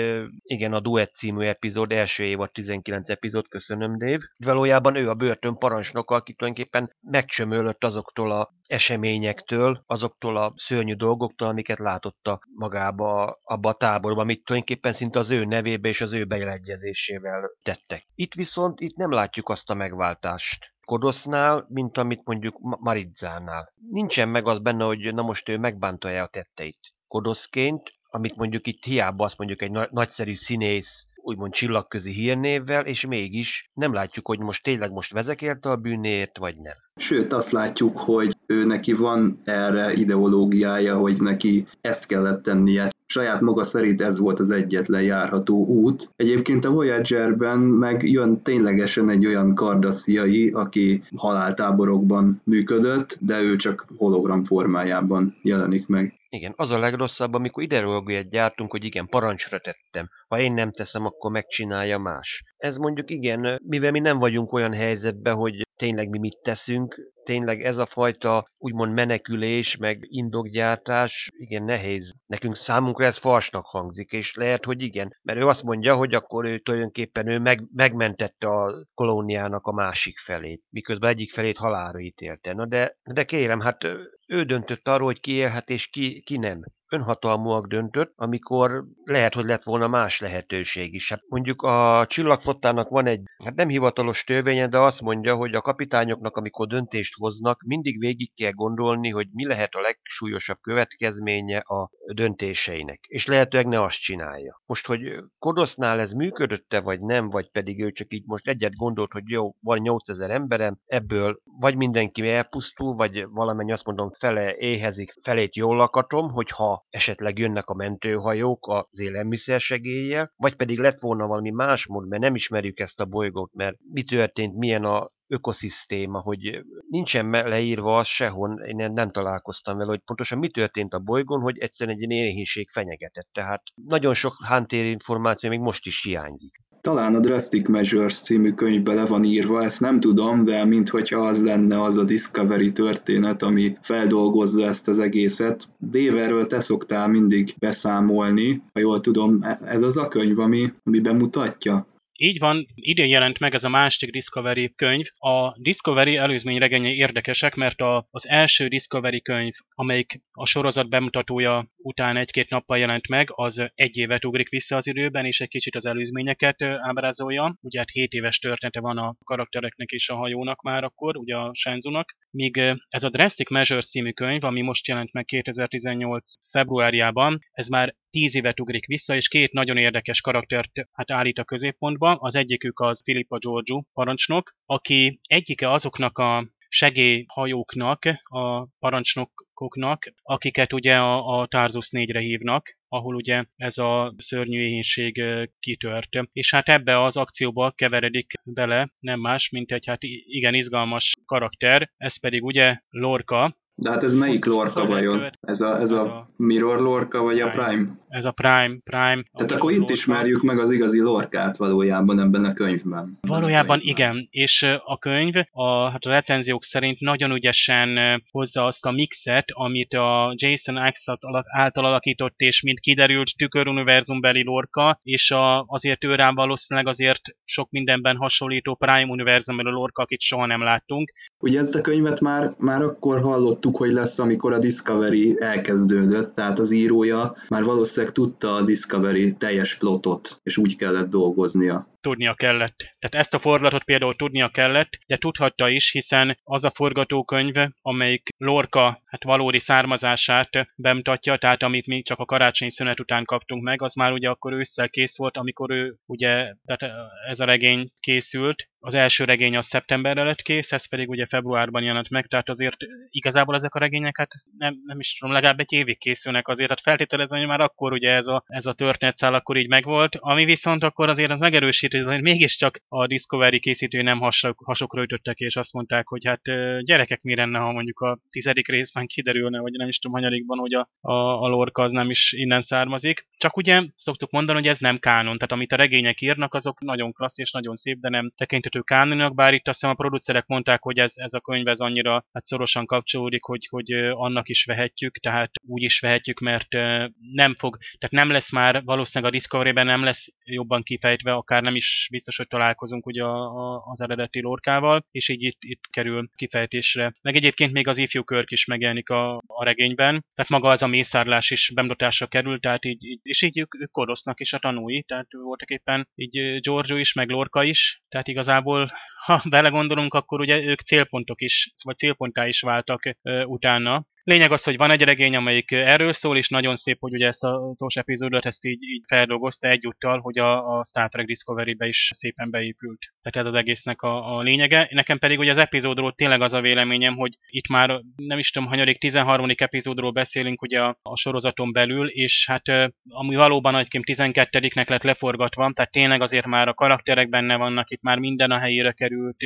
igen, a Duet című epizód, első évad 19 epizód, köszönöm Dave. Valójában ő a börtön parancsnoka, aki tulajdonképpen megcsömölött azoktól a eseményektől, azoktól a szörnyű dolgoktól, amiket látotta magába abba a táborba, amit tulajdonképpen szinte az ő nevébe és az ő bejegyezésével tettek. Itt viszont itt nem látjuk azt a megváltást. Kodosznál, mint amit mondjuk Maridzánál. Nincsen meg az benne, hogy na most ő megbánta-e a tetteit. Kodoszként, amit mondjuk itt hiába azt mondjuk egy na- nagyszerű színész, úgymond csillagközi hírnévvel, és mégis nem látjuk, hogy most tényleg most vezekélte a bűnért, vagy nem. Sőt, azt látjuk, hogy ő neki van erre ideológiája, hogy neki ezt kellett tennie saját maga szerint ez volt az egyetlen járható út. Egyébként a Voyager-ben meg jön ténylegesen egy olyan kardasziai, aki haláltáborokban működött, de ő csak hologram formájában jelenik meg. Igen, az a legrosszabb, amikor ideológiát gyártunk, hogy igen, parancsra tettem. Ha én nem teszem, akkor megcsinálja más. Ez mondjuk igen, mivel mi nem vagyunk olyan helyzetben, hogy tényleg mi mit teszünk, tényleg ez a fajta úgymond menekülés, meg indokgyártás, igen, nehéz. Nekünk számunkra ez farsnak hangzik, és lehet, hogy igen. Mert ő azt mondja, hogy akkor ő tulajdonképpen ő meg, megmentette a kolóniának a másik felét, miközben egyik felét halálra ítélte. Na de, de kérem, hát ő döntött arról, hogy ki élhet és ki, ki nem önhatalmúak döntött, amikor lehet, hogy lett volna más lehetőség is. Hát mondjuk a csillagflottának van egy, hát nem hivatalos törvénye, de azt mondja, hogy a kapitányoknak, amikor döntést hoznak, mindig végig kell gondolni, hogy mi lehet a legsúlyosabb következménye a döntéseinek. És lehetőleg ne azt csinálja. Most, hogy Kodosznál ez működötte, vagy nem, vagy pedig ő csak így most egyet gondolt, hogy jó, van 8000 emberem, ebből vagy mindenki elpusztul, vagy valamennyi azt mondom fele éhezik, felét jól lakatom, hogyha esetleg jönnek a mentőhajók az élelmiszersegélye, vagy pedig lett volna valami más mód, mert nem ismerjük ezt a bolygót, mert mi történt, milyen a ökoszisztéma, hogy nincsen leírva az sehol, én nem, találkoztam vele, hogy pontosan mi történt a bolygón, hogy egyszerűen egy éhínség fenyegetett. Tehát nagyon sok háttérinformáció még most is hiányzik. Talán a Drastic Measures című könyvbe le van írva, ezt nem tudom, de minthogyha az lenne az a Discovery történet, ami feldolgozza ezt az egészet. Dave, erről te szoktál mindig beszámolni, ha jól tudom, ez az a könyv, ami, ami bemutatja? Így van, idén jelent meg ez a másik Discovery könyv. A Discovery előzmény regényei érdekesek, mert a, az első Discovery könyv, amelyik a sorozat bemutatója után egy-két nappal jelent meg, az egy évet ugrik vissza az időben, és egy kicsit az előzményeket ábrázolja. Ugye hát 7 éves története van a karaktereknek és a hajónak már akkor, ugye a Shenzunak. Míg ez a Drastic Measures című könyv, ami most jelent meg 2018 februárjában, ez már tíz évet ugrik vissza, és két nagyon érdekes karaktert hát állít a középpontba. Az egyikük az Filippa Giorgio parancsnok, aki egyike azoknak a segélyhajóknak, a parancsnokoknak, akiket ugye a, a Tarzus 4-re hívnak, ahol ugye ez a szörnyű éhénység kitört. És hát ebbe az akcióba keveredik bele nem más, mint egy hát igen izgalmas karakter, ez pedig ugye Lorca, de hát ez melyik lorka vajon? Ez a, ez a Mirror lorka, vagy a Prime? Ez a Prime, Prime. Tehát akkor itt ismerjük meg az igazi lorkát valójában ebben a könyvben. Valójában a igen, és a könyv a, hát a recenziók szerint nagyon ügyesen hozza azt a mixet, amit a Jason Axel által alakított, és mint kiderült tüköruniverzumbeli lorka, és a, azért ő rám valószínűleg azért sok mindenben hasonlító Prime univerzumbeli lorka, akit soha nem láttunk. Ugye ezt a könyvet már, már akkor hallottuk, hogy lesz, amikor a Discovery elkezdődött, tehát az írója már valószínűleg tudta a Discovery teljes plotot, és úgy kellett dolgoznia tudnia kellett. Tehát ezt a fordulatot például tudnia kellett, de tudhatta is, hiszen az a forgatókönyv, amelyik Lorca hát valódi származását bemutatja, tehát amit mi csak a karácsonyi szünet után kaptunk meg, az már ugye akkor ősszel kész volt, amikor ő ugye, tehát ez a regény készült, az első regény az szeptemberre lett kész, ez pedig ugye februárban jelent meg, tehát azért igazából ezek a regények, hát nem, nem is tudom, legalább egy évig készülnek azért, hát feltételezem, hogy már akkor ugye ez a, ez a történetszál akkor így megvolt, ami viszont akkor azért az megerősít, hogy mégiscsak a Discovery készítő nem hasok, hasokra ütöttek, és azt mondták, hogy hát gyerekek mi lenne, ha mondjuk a tizedik részben kiderülne, vagy nem is tudom, hanyadikban, hogy a, a, a lorka az nem is innen származik. Csak ugye szoktuk mondani, hogy ez nem kánon, tehát amit a regények írnak, azok nagyon klassz és nagyon szép, de nem tekinthető kánonnak, bár itt azt hiszem a producerek mondták, hogy ez, ez a könyv ez annyira hát szorosan kapcsolódik, hogy, hogy annak is vehetjük, tehát úgy is vehetjük, mert nem fog, tehát nem lesz már valószínűleg a Discovery-ben nem lesz jobban kifejtve, akár nem is biztos, hogy találkozunk ugye a, a, az eredeti lorkával, és így itt, itt kerül kifejtésre. Meg egyébként még az ifjú körk is megjelenik a, a regényben, tehát maga az a mészárlás is bemutatásra kerül, tehát így, így és így ők, ők korosznak is a tanúi, tehát voltak éppen így Giorgio is, meg Lorca is, tehát igazából ha belegondolunk, akkor ugye ők célpontok is, vagy célponttá is váltak ö, utána. Lényeg az, hogy van egy regény, amelyik erről szól, és nagyon szép, hogy ugye ezt a tos epizódot ezt így, így feldolgozta egyúttal, hogy a, a Star Trek Discovery-be is szépen beépült. Tehát ez az egésznek a, a lényege. Nekem pedig ugye az epizódról tényleg az a véleményem, hogy itt már nem is tudom, hanyadik 13. epizódról beszélünk ugye a, a sorozaton belül, és hát ami valóban egyébként 12-nek lett leforgatva, tehát tényleg azért már a karakterek benne vannak, itt már minden a helyére került,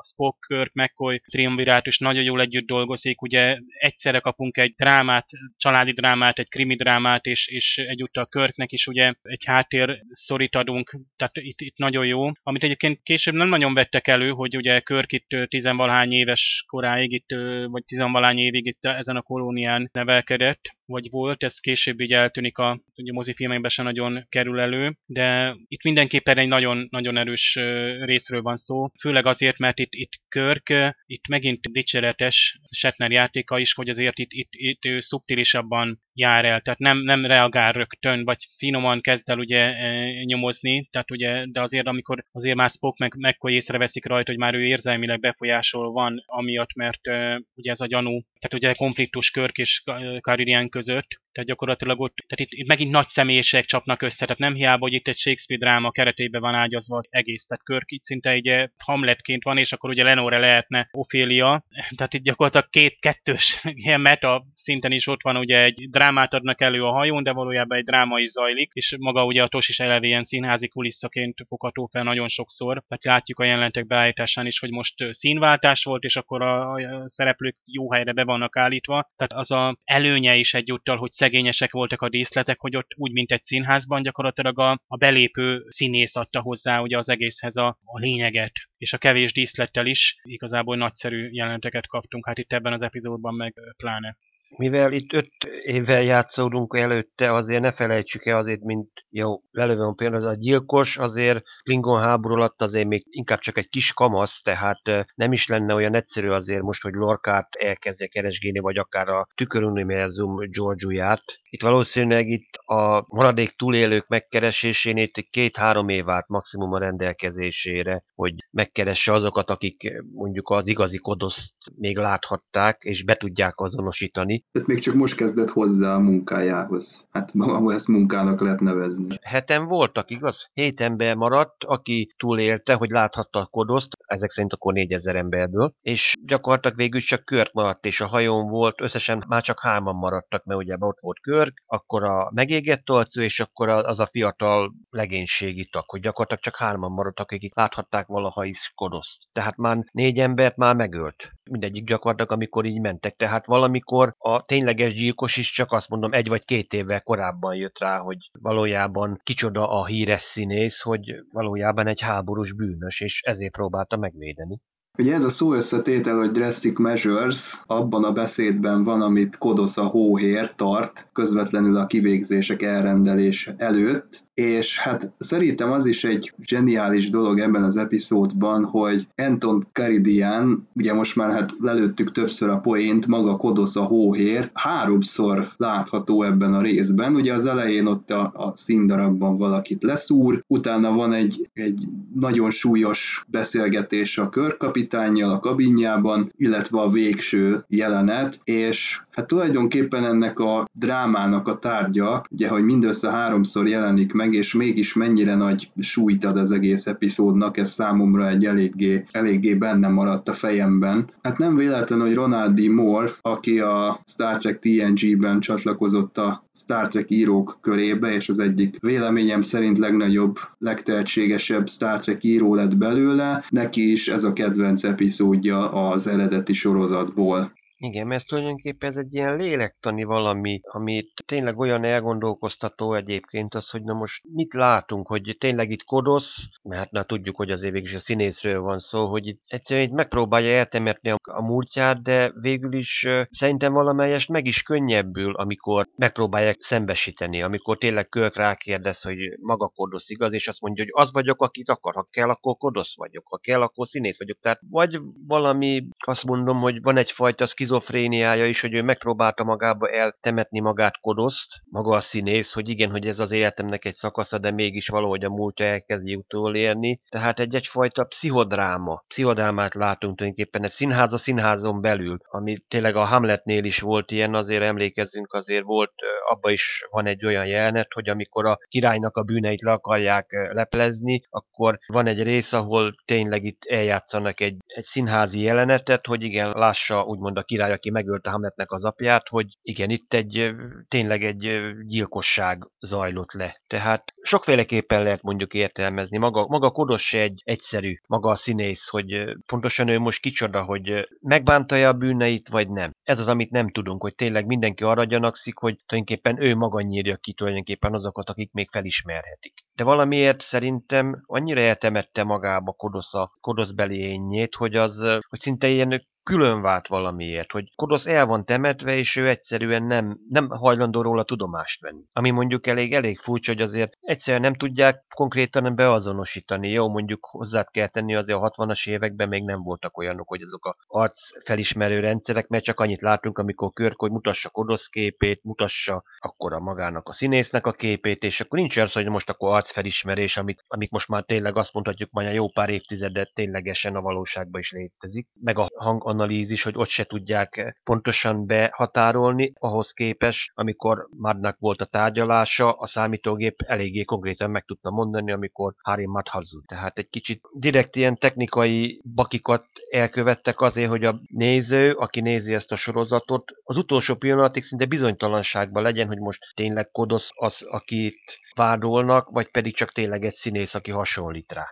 a Spock, Kirk, McCoy, triumvirátus nagyon jól együtt dolgozik, ugye egyszer egyszerre kapunk egy drámát, családi drámát, egy krimi drámát, és, és egyúttal Körknek is ugye egy háttér szorít adunk, tehát itt, itt nagyon jó. Amit egyébként később nem nagyon vettek elő, hogy ugye Körk itt tizenvalahány éves koráig, itt, vagy tizenvalahány évig itt ezen a kolónián nevelkedett, vagy volt, ez később így eltűnik a ugye mozifilmekben sem nagyon kerül elő, de itt mindenképpen egy nagyon, nagyon erős részről van szó, főleg azért, mert itt, itt Körk, itt megint dicséretes Shatner játéka is, hogy azért itt, itt, itt ő szubtilisabban jár el, tehát nem, nem reagál rögtön, vagy finoman kezd el ugye e, nyomozni, tehát ugye, de azért amikor azért már Spock meg McCoy észreveszik rajta, hogy már ő érzelmileg befolyásol van, amiatt, mert e, ugye ez a gyanú, tehát ugye konfliktus Körk és Caririan között, tehát gyakorlatilag ott, tehát itt, itt megint nagy személyiség csapnak össze, tehát nem hiába, hogy itt egy Shakespeare dráma keretében van ágyazva az egész, tehát Körk itt szinte egy Hamletként van, és akkor ugye Lenore lehetne Ophelia, tehát itt gyakorlatilag két kettős ilyen meta szinten is ott van ugye egy drámát adnak elő a hajón, de valójában egy dráma is zajlik, és maga ugye a tos is eleve ilyen színházi kulisszaként fogható fel nagyon sokszor. Tehát látjuk a jelenetek beállításán is, hogy most színváltás volt, és akkor a szereplők jó helyre be vannak állítva. Tehát az a előnye is egyúttal, hogy szegényesek voltak a díszletek, hogy ott úgy, mint egy színházban gyakorlatilag a, a belépő színész adta hozzá ugye az egészhez a, a lényeget, és a kevés díszlettel is igazából nagyszerű jeleneteket kaptunk, hát itt ebben az epizódban meg pláne mivel itt öt évvel játszódunk előtte, azért ne felejtsük el azért, mint jó, lelövöm például az a gyilkos, azért Klingon háború alatt azért még inkább csak egy kis kamasz, tehát nem is lenne olyan egyszerű azért most, hogy Lorkát elkezdje keresgélni, vagy akár a tüköruniverzum Georgiuját. Itt valószínűleg itt a maradék túlélők megkeresésén itt két-három év állt maximum a rendelkezésére, hogy megkeresse azokat, akik mondjuk az igazi kodoszt még láthatták, és be tudják azonosítani. Tehát még csak most kezdett hozzá a munkájához. Hát ahol ezt munkának lehet nevezni. Heten voltak, igaz? Hét ember maradt, aki túlélte, hogy láthatta a kodoszt, ezek szerint akkor négyezer emberből, és gyakorlatilag végül csak Körk maradt, és a hajón volt, összesen már csak hárman maradtak, mert ugye ott volt Körk, akkor a megégett arcú, és akkor az a fiatal legénységi tag, hogy gyakorlatilag csak hárman maradtak, akik láthatták valaha is kodoszt. Tehát már négy embert már megölt. Mindegyik gyakorlatilag, amikor így mentek. Tehát valamikor a tényleges gyilkos is csak azt mondom egy vagy két évvel korábban jött rá, hogy valójában kicsoda a híres színész, hogy valójában egy háborús bűnös, és ezért próbálta megvédeni. Ugye ez a szó összetétel, hogy drastic measures, abban a beszédben van, amit Kodosz a hóhér tart, közvetlenül a kivégzések elrendelése előtt, és hát szerintem az is egy zseniális dolog ebben az epizódban, hogy Anton Caridian, ugye most már hát lelőttük többször a poént, maga Kodosz a hóhér, háromszor látható ebben a részben, ugye az elején ott a, a színdarabban valakit leszúr, utána van egy, egy nagyon súlyos beszélgetés a körkapitányjal a kabinjában, illetve a végső jelenet, és hát tulajdonképpen ennek a drámának a tárgya, ugye, hogy mindössze háromszor jelenik meg, és mégis mennyire nagy súlyt ad az egész epizódnak, ez számomra egy eléggé, eléggé benne maradt a fejemben. Hát nem véletlen, hogy Ronald D. Moore, aki a Star Trek TNG-ben csatlakozott a Star Trek írók körébe, és az egyik véleményem szerint legnagyobb, legtehetségesebb Star Trek író lett belőle, neki is ez a kedvenc epizódja az eredeti sorozatból. Igen, mert tulajdonképpen ez egy ilyen lélektani valami, amit tényleg olyan elgondolkoztató egyébként az, hogy na most mit látunk, hogy tényleg itt kodosz, mert hát na tudjuk, hogy azért végül is a színészről van szó, hogy itt egyszerűen itt megpróbálja eltemetni a, a múltját, de végül is uh, szerintem valamelyest meg is könnyebbül, amikor megpróbálják szembesíteni, amikor tényleg Kölk rákérdez, hogy maga kodosz igaz, és azt mondja, hogy az vagyok, akit akar, ha kell, akkor kodosz vagyok, ha kell, akkor színész vagyok. Tehát vagy valami, azt mondom, hogy van egyfajta skizofréniája is, hogy ő megpróbálta magába eltemetni magát kodoszt, maga a színész, hogy igen, hogy ez az életemnek egy szakasza, de mégis valahogy a múltja elkezdi utolérni. Tehát egy egyfajta pszichodráma. Pszichodrámát látunk tulajdonképpen egy színház a színházon belül, ami tényleg a Hamletnél is volt ilyen, azért emlékezzünk, azért volt, abba is van egy olyan jelenet, hogy amikor a királynak a bűneit le akarják leplezni, akkor van egy rész, ahol tényleg itt eljátszanak egy, egy színházi jelenetet, hogy igen, lássa úgymond a király, aki megölte Hamletnek az apját, hogy igen, itt egy tényleg egy gyilkosság zajlott le. Tehát sokféleképpen lehet mondjuk értelmezni. Maga, maga Kodos se egy egyszerű, maga a színész, hogy pontosan ő most kicsoda, hogy megbánta a bűneit, vagy nem. Ez az, amit nem tudunk, hogy tényleg mindenki arra gyanakszik, hogy tulajdonképpen ő maga nyírja ki tulajdonképpen azokat, akik még felismerhetik. De valamiért szerintem annyira eltemette magába Kodosz a Kodoszbeli ényét, hogy az, hogy szinte ilyen külön vált valamiért, hogy Kodosz el van temetve, és ő egyszerűen nem, nem hajlandó róla tudomást venni. Ami mondjuk elég, elég furcsa, hogy azért egyszerűen nem tudják konkrétan beazonosítani. Jó, mondjuk hozzá kell tenni, azért a 60-as években még nem voltak olyanok, hogy azok a arc felismerő rendszerek, mert csak annyit látunk, amikor Körk, hogy mutassa Kodosz képét, mutassa akkor a magának a színésznek a képét, és akkor nincs az, hogy most akkor arcfelismerés, amit, amik most már tényleg azt mondhatjuk, majd jó pár évtizedet ténylegesen a valóságban is létezik, meg a hang analízis, hogy ott se tudják pontosan behatárolni, ahhoz képest, amikor Madnak volt a tárgyalása, a számítógép eléggé konkrétan meg tudta mondani, amikor Harry Mad hazud. Tehát egy kicsit direkt ilyen technikai bakikat elkövettek azért, hogy a néző, aki nézi ezt a sorozatot, az utolsó pillanatig szinte bizonytalanságban legyen, hogy most tényleg Kodosz az, akit vádolnak, vagy pedig csak tényleg egy színész, aki hasonlít rá.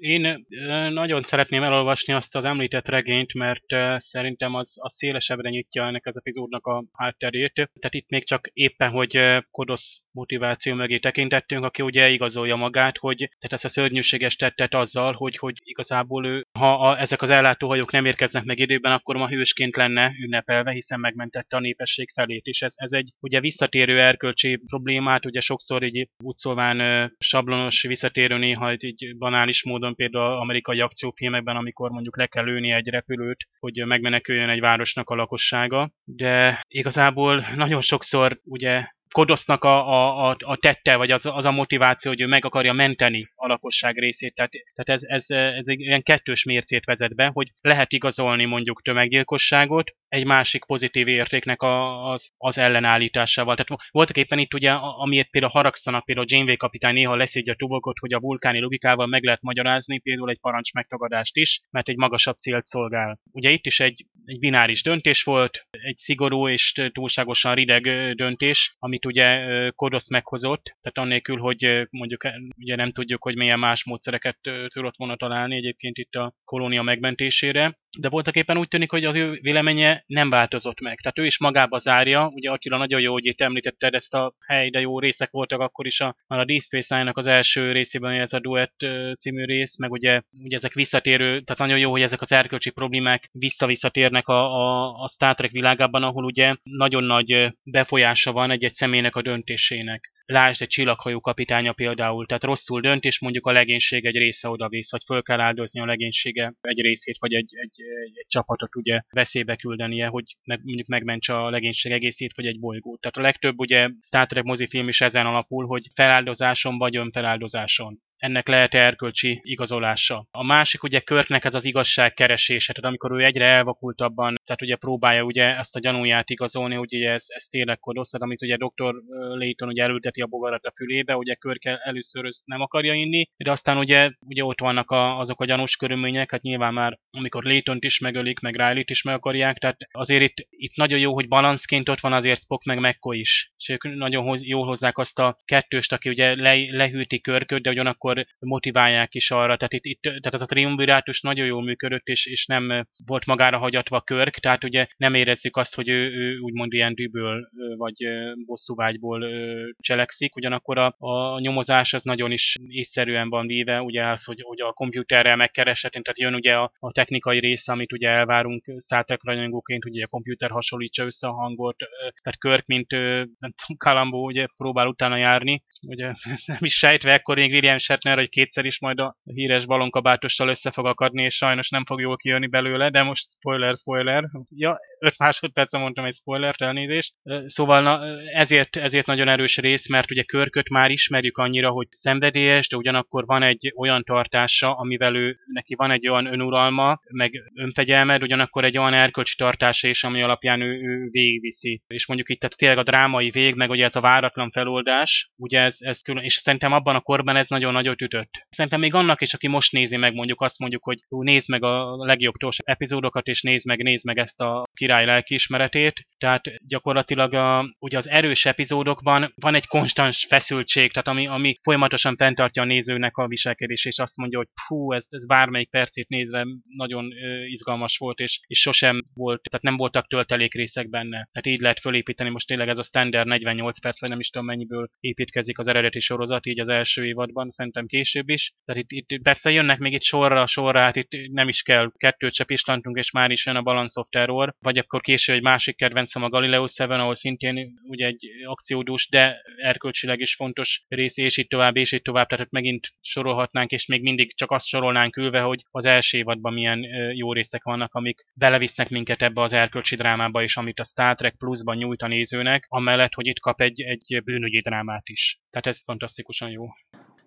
Én nagyon szeretném elolvasni azt az említett regényt, mert szerintem az, az szélesebbre nyitja ennek az epizódnak a hátterét. Tehát itt még csak éppen, hogy Kodosz motiváció mögé tekintettünk, aki ugye igazolja magát, hogy tehát ezt a szörnyűséges tettet azzal, hogy, hogy igazából ő, ha a, ezek az ellátóhajók nem érkeznek meg időben, akkor ma hősként lenne ünnepelve, hiszen megmentette a népesség felét is. Ez, ez egy ugye visszatérő erkölcsi problémát, ugye sokszor így szólván sablonos visszatérő néha így banális módon például amerikai akciófilmekben, amikor mondjuk le kell lőni egy repülőt, hogy megmeneküljön egy városnak a lakossága, de igazából nagyon sokszor ugye Kodosznak a, a, a tette, vagy az, az a motiváció, hogy ő meg akarja menteni a lakosság részét. Tehát, tehát ez, ez, ez egy ilyen kettős mércét vezet be, hogy lehet igazolni mondjuk tömeggyilkosságot egy másik pozitív értéknek a, az, az ellenállításával. Tehát voltak éppen itt ugye, amiért például haragszanak, például Janeway kapitány néha a tubokot, hogy a vulkáni logikával meg lehet magyarázni például egy parancs megtagadást is, mert egy magasabb célt szolgál. Ugye itt is egy, egy bináris döntés volt, egy szigorú és túlságosan rideg döntés, ami amit ugye Kodosz meghozott, tehát annélkül, hogy mondjuk ugye nem tudjuk, hogy milyen más módszereket tudott volna találni egyébként itt a kolónia megmentésére, de voltak éppen úgy tűnik, hogy az ő véleménye nem változott meg. Tehát ő is magába zárja, ugye Attila nagyon jó, hogy itt említetted ezt a hely, de jó részek voltak akkor is a, a Deep Space az első részében, ez a Duet című rész, meg ugye, ugye ezek visszatérő, tehát nagyon jó, hogy ezek az erkölcsi problémák visszavisszatérnek a, a, a Star Trek világában, ahol ugye nagyon nagy befolyása van egy-egy személynek a döntésének. Lásd egy csillaghajó kapitánya például, tehát rosszul dönt, és mondjuk a legénység egy része odavész, vagy föl kell áldozni a legénysége egy részét, vagy egy, egy, egy, egy csapatot ugye veszélybe küldenie, hogy meg, mondjuk megmentse a legénység egészét, vagy egy bolygót. Tehát a legtöbb ugye Star Trek mozifilm is ezen alapul, hogy feláldozáson vagy önfeláldozáson ennek lehet erkölcsi igazolása. A másik ugye Körknek ez az igazság keresése, tehát amikor ő egyre elvakultabban, tehát ugye próbálja ugye ezt a gyanúját igazolni, ugye ez, ez tényleg kodosz, amit ugye Dr. Layton ugye elülteti a bogarat a fülébe, ugye Körk először ezt nem akarja inni, de aztán ugye, ugye ott vannak a, azok a gyanús körülmények, hát nyilván már amikor layton is megölik, meg riley is meg akarják, tehát azért itt, itt nagyon jó, hogy balanszként ott van azért Spock meg Mekko is, és ők nagyon hoz, jól hozzák azt a kettőst, aki ugye le, lehűti Körköt, de ugyanakkor akkor motiválják is arra. Tehát, itt, itt, tehát az a triumvirátus nagyon jól működött, és, és nem volt magára hagyatva Körk, tehát ugye nem érezzük azt, hogy ő, ő úgymond ilyen düböl vagy bosszúvágyból cselekszik, ugyanakkor a, a nyomozás az nagyon is észszerűen van víve, ugye az, hogy, hogy a komputerrel megkeresett, tehát jön ugye a, a technikai része, amit ugye elvárunk Star Trek rajongóként, hogy a komputer hasonlítsa össze a hangot, tehát Körk, mint nem tudom, Kalambó ugye próbál utána járni, ugye nem is sejtve, ekkor még William Shatner, hogy kétszer is majd a híres balonkabátossal össze fog akadni, és sajnos nem fog jól kijönni belőle, de most spoiler, spoiler. Ja, 5 másodperce mondtam egy spoiler elnézést. Szóval na, ezért, ezért nagyon erős rész, mert ugye Körköt már ismerjük annyira, hogy szenvedélyes, de ugyanakkor van egy olyan tartása, amivel ő, neki van egy olyan önuralma, meg önfegyelme, de ugyanakkor egy olyan erkölcsi tartása is, ami alapján ő, ő végigviszi. És mondjuk itt tehát tényleg a drámai vég, meg ugye ez a váratlan feloldás, ugye ez, ez külön, és szerintem abban a korban ez nagyon nagyot ütött. Szerintem még annak is, aki most nézi meg, mondjuk azt mondjuk, hogy nézd meg a legjobb tors epizódokat, és nézd meg, nézd meg ezt a király lelkiismeretét. Tehát gyakorlatilag a, ugye az erős epizódokban van egy konstans feszültség, tehát ami, ami folyamatosan fenntartja a nézőnek a viselkedés, és azt mondja, hogy fú, ez, ez bármelyik percét nézve nagyon ö, izgalmas volt, és, és sosem volt, tehát nem voltak töltelék részek benne. Tehát így lehet fölépíteni, most tényleg ez a standard 48 perc, vagy nem is tudom mennyiből építkezik az eredeti sorozat, így az első évadban, szerintem később is. Tehát itt, itt persze jönnek még itt sorra, sorra, hát itt nem is kell kettőt se pislantunk, és már is jön a Balance of Terror, vagy akkor később egy másik kedvencem a Galileo 7, ahol szintén ugye egy akciódús, de erkölcsileg is fontos rész, és itt tovább, és itt tovább, tehát megint sorolhatnánk, és még mindig csak azt sorolnánk ülve, hogy az első évadban milyen jó részek vannak, amik belevisznek minket ebbe az erkölcsi drámába is, amit a Star Trek Plus-ban nyújt a nézőnek, amellett, hogy itt kap egy, egy bűnügyi drámát is. Tehát ez fantasztikusan jó.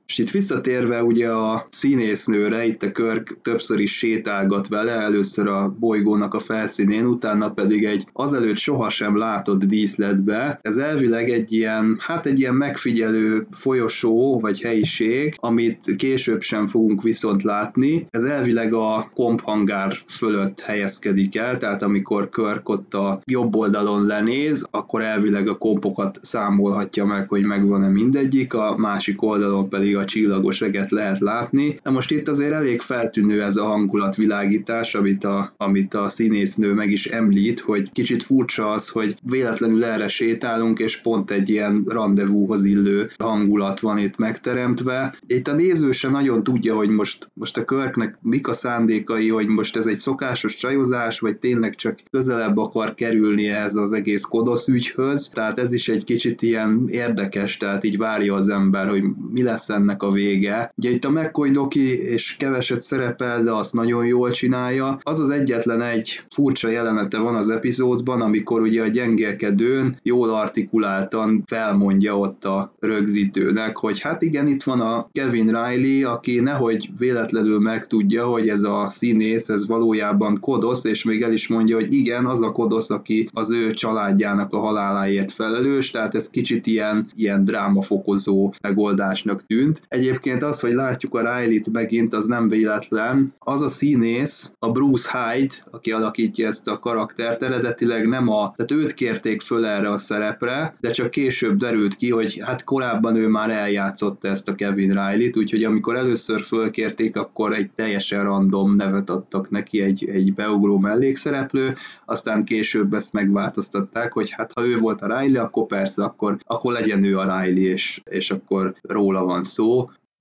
És itt visszatérve ugye a színésznőre, itt a Körk többször is sétálgat vele, először a bolygónak a felszínén, utána pedig egy azelőtt sohasem látott díszletbe. Ez elvileg egy ilyen, hát egy ilyen megfigyelő folyosó vagy helyiség, amit később sem fogunk viszont látni. Ez elvileg a komphangár fölött helyezkedik el, tehát amikor Körk ott a jobb oldalon lenéz, akkor elvileg a kompokat számolhatja meg, hogy megvan-e mindegyik, a másik oldalon pedig a csillagos eget lehet látni. Na most itt azért elég feltűnő ez a hangulatvilágítás, amit a, amit a színésznő meg is említ, hogy kicsit furcsa az, hogy véletlenül erre sétálunk, és pont egy ilyen rendezvúhoz illő hangulat van itt megteremtve. Itt a néző se nagyon tudja, hogy most, most a körknek mik a szándékai, hogy most ez egy szokásos csajozás, vagy tényleg csak közelebb akar kerülni ez az egész kodosz ügyhöz. Tehát ez is egy kicsit ilyen érdekes, tehát így várja az ember, hogy mi lesz ennek a vége. Ugye itt a McCoy Doki és keveset szerepel, de azt nagyon jól csinálja. Az az egyetlen egy furcsa jelenete van az epizódban, amikor ugye a gyengélkedőn jól artikuláltan felmondja ott a rögzítőnek, hogy hát igen, itt van a Kevin Riley, aki nehogy véletlenül megtudja, hogy ez a színész, ez valójában kodosz, és még el is mondja, hogy igen, az a kodosz, aki az ő családjának a haláláért felelős, tehát ez kicsit ilyen, ilyen drámafokozó megoldásnak tűnt. Egyébként az, hogy látjuk a Riley-t megint, az nem véletlen. Az a színész, a Bruce Hyde, aki alakítja ezt a karaktert, eredetileg nem a, tehát őt kérték föl erre a szerepre, de csak később derült ki, hogy hát korábban ő már eljátszotta ezt a Kevin Riley-t, úgyhogy amikor először fölkérték, akkor egy teljesen random nevet adtak neki, egy, egy beugró mellékszereplő, aztán később ezt megváltoztatták, hogy hát ha ő volt a Riley, akkor persze, akkor, akkor legyen ő a Riley, és, és akkor róla van szó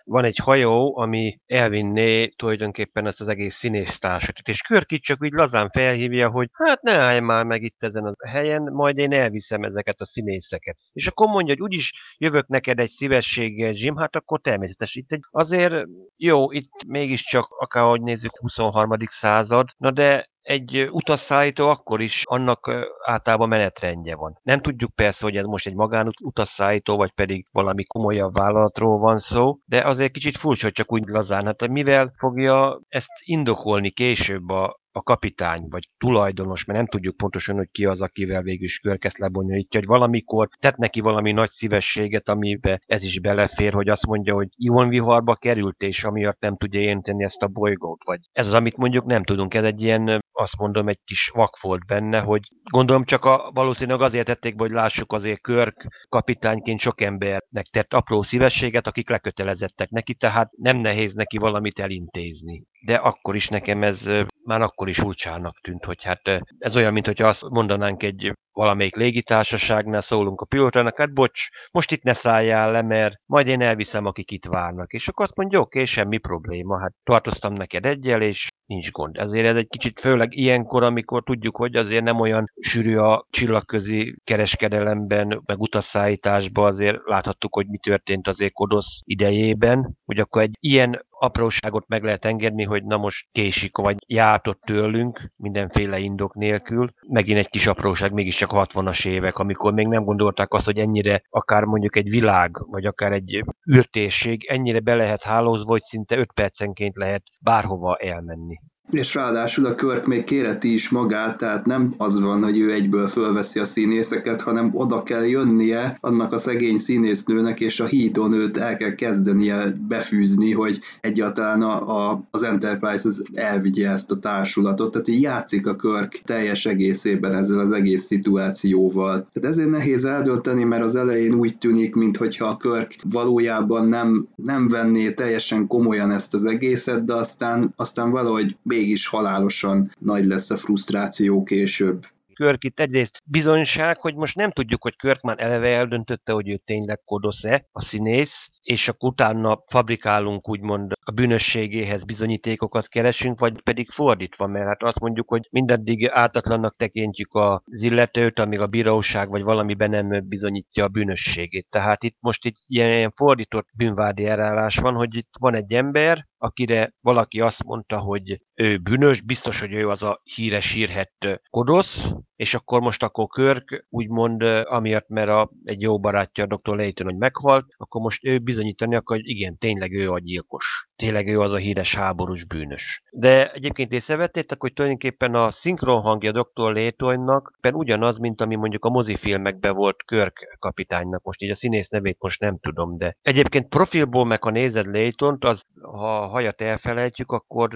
van egy hajó, ami elvinné tulajdonképpen ezt az egész színésztársat. És Körkit csak úgy lazán felhívja, hogy hát ne állj már meg itt ezen a helyen, majd én elviszem ezeket a színészeket. És akkor mondja, hogy úgyis jövök neked egy szívességgel, Jim, hát akkor természetes. Itt egy, azért jó, itt mégiscsak akárhogy nézzük 23. század, na de egy utasszállító akkor is annak általában menetrendje van. Nem tudjuk persze, hogy ez most egy magánutasszállító, vagy pedig valami komolyabb vállalatról van szó, de azért kicsit furcsa, hogy csak úgy lazán. Hát mivel fogja ezt indokolni később a, a kapitány, vagy tulajdonos, mert nem tudjuk pontosan, hogy ki az, akivel végül is körkeszt lebonyolítja, hogy valamikor tett neki valami nagy szívességet, amiben ez is belefér, hogy azt mondja, hogy ivonviharba került, és amiatt nem tudja érteni ezt a bolygót, vagy ez az, amit mondjuk nem tudunk, ez egy ilyen azt mondom, egy kis vak volt benne, hogy gondolom csak a, valószínűleg azért tették, hogy lássuk azért Körk kapitányként sok embernek tett apró szívességet, akik lekötelezettek neki, tehát nem nehéz neki valamit elintézni. De akkor is nekem ez már akkor is furcsának tűnt, hogy hát ez olyan, mint hogy azt mondanánk egy valamelyik légitársaságnál szólunk a pilótának, hát bocs, most itt ne szálljál le, mert majd én elviszem, akik itt várnak. És akkor azt mondja, oké, okay, semmi probléma, hát tartoztam neked egyel, és nincs gond. Ezért ez egy kicsit főleg ilyenkor, amikor tudjuk, hogy azért nem olyan sűrű a csillagközi kereskedelemben, meg utasszállításban, azért láthattuk, hogy mi történt azért Kodosz idejében, hogy akkor egy ilyen apróságot meg lehet engedni, hogy na most késik, vagy jártott tőlünk mindenféle indok nélkül. Megint egy kis apróság, mégiscsak 60-as évek, amikor még nem gondolták azt, hogy ennyire akár mondjuk egy világ, vagy akár egy űrtérség ennyire be lehet hálózva, hogy szinte 5 percenként lehet bárhova elmenni. És ráadásul a Körk még kéreti is magát, tehát nem az van, hogy ő egyből fölveszi a színészeket, hanem oda kell jönnie annak a szegény színésznőnek, és a hídon őt el kell kezdenie befűzni, hogy egyáltalán a, a, az Enterprise az elvigye ezt a társulatot. Tehát így játszik a Körk teljes egészében ezzel az egész szituációval. Tehát ezért nehéz eldönteni, mert az elején úgy tűnik, mintha a Körk valójában nem, nem venné teljesen komolyan ezt az egészet, de aztán, aztán valahogy mégis halálosan nagy lesz a frusztráció később. Körk itt egyrészt bizonyság, hogy most nem tudjuk, hogy Körk már eleve eldöntötte, hogy ő tényleg kodosz-e, a színész, és akkor utána fabrikálunk úgymond a bűnösségéhez bizonyítékokat keresünk, vagy pedig fordítva, mert hát azt mondjuk, hogy mindaddig ártatlannak tekintjük az illetőt, amíg a bíróság vagy valamiben nem bizonyítja a bűnösségét. Tehát itt most itt ilyen, fordított bűnvádi elállás van, hogy itt van egy ember, akire valaki azt mondta, hogy ő bűnös, biztos, hogy ő az a híres írhett kodosz, és akkor most akkor Körk úgymond amiatt, mert a, egy jó barátja, a Dr. Layton, hogy meghalt, akkor most ő bizonyítani akar, hogy igen, tényleg ő a gyilkos. Tényleg ő az a híres háborús bűnös. De egyébként észrevettétek, hogy tulajdonképpen a szinkron hangja Dr. Laytonnak ugyanaz, mint ami mondjuk a mozifilmekben volt Körk kapitánynak. Most így a színész nevét most nem tudom, de egyébként profilból meg ha nézed Laytont, az ha a hajat elfelejtjük, akkor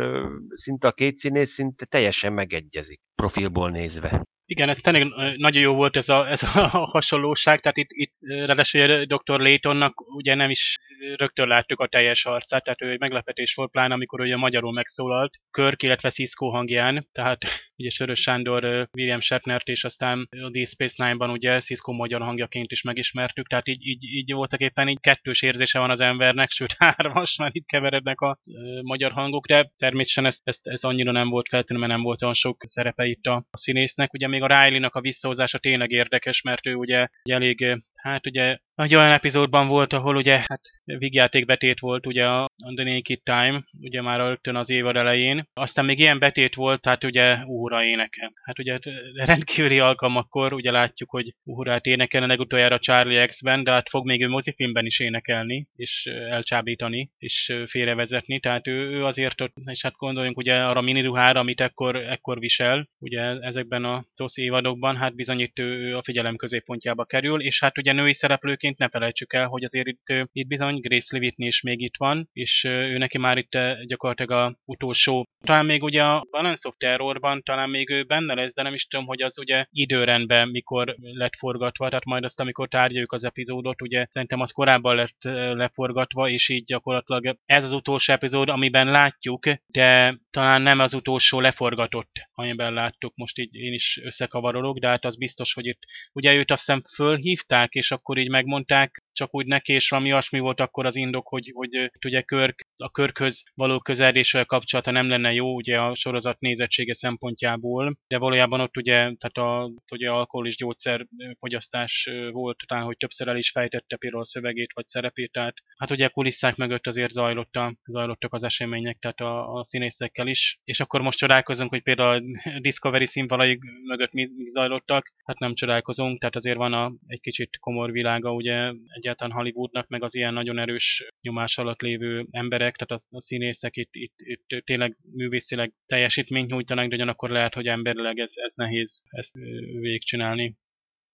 szinte a két színész szinte teljesen megegyezik profilból nézve. Igen, ez tényleg nagyon jó volt ez a, ez a hasonlóság, tehát itt, itt ráadásul Dr. Laytonnak ugye nem is rögtön láttuk a teljes arcát, tehát ő egy meglepetés volt, pláne amikor ugye magyarul megszólalt, Körk, illetve Cisco hangján, tehát ugye Sörös Sándor, William Shatnert, és aztán a Deep Space Nine-ban ugye Cisco magyar hangjaként is megismertük, tehát így, így, így voltak éppen így kettős érzése van az embernek, sőt hármas, már itt keverednek a ö, magyar hangok, de természetesen ez, ez, ez annyira nem volt feltűnő, mert nem volt olyan sok szerepe itt a, a színésznek. Ugye még a Riley-nak a visszahozása tényleg érdekes, mert ő ugye elég hát ugye egy olyan epizódban volt, ahol ugye hát vígjáték betét volt ugye a The Naked Time, ugye már rögtön az évad elején. Aztán még ilyen betét volt, hát ugye Uhura énekel. Hát ugye rendkívüli alkalmakkor ugye látjuk, hogy Uhurát énekelne legutoljára Charlie X-ben, de hát fog még ő mozifilmben is énekelni, és elcsábítani, és félrevezetni. Tehát ő, ő azért és hát gondoljunk ugye arra miniruhára, amit ekkor, ekkor visel, ugye ezekben a TOSZ évadokban, hát bizony itt ő, ő a figyelem középpontjába kerül, és hát ugye női szereplőként ne felejtsük el, hogy azért itt, itt bizony Grace Levitni is még itt van, és ő neki már itt gyakorlatilag a utolsó. Talán még ugye a Balance of Terrorban talán még ő benne lesz, de nem is tudom, hogy az ugye időrendben mikor lett forgatva, tehát majd azt, amikor tárgyaljuk az epizódot, ugye szerintem az korábban lett leforgatva, és így gyakorlatilag ez az utolsó epizód, amiben látjuk, de talán nem az utolsó leforgatott, amiben láttuk, most így én is összekavarodok, de hát az biztos, hogy itt ugye őt aztán fölhívták, és akkor így megmondták, csak úgy neki, és valami olyasmi volt akkor az indok, hogy, hogy ugye Körk, a Körkhöz való közeléssel kapcsolata nem lenne jó ugye a sorozat nézettsége szempontjából, de valójában ott ugye, tehát a, ugye alkohol és gyógyszer fogyasztás volt, talán, hogy többször el is fejtette például a szövegét vagy szerepét, tehát hát ugye a kulisszák mögött azért zajlott a, zajlottak az események, tehát a, a színészekkel is, és akkor most csodálkozunk, hogy például a Discovery színfalai mögött mi, mi zajlottak, hát nem csodálkozunk, tehát azért van a, egy kicsit komor világa ugye egy egyáltalán Hollywoodnak, meg az ilyen nagyon erős nyomás alatt lévő emberek, tehát a, a színészek itt, itt, itt tényleg művészileg teljesítményt nyújtanak, de ugyanakkor lehet, hogy emberileg ez, ez nehéz ezt végigcsinálni.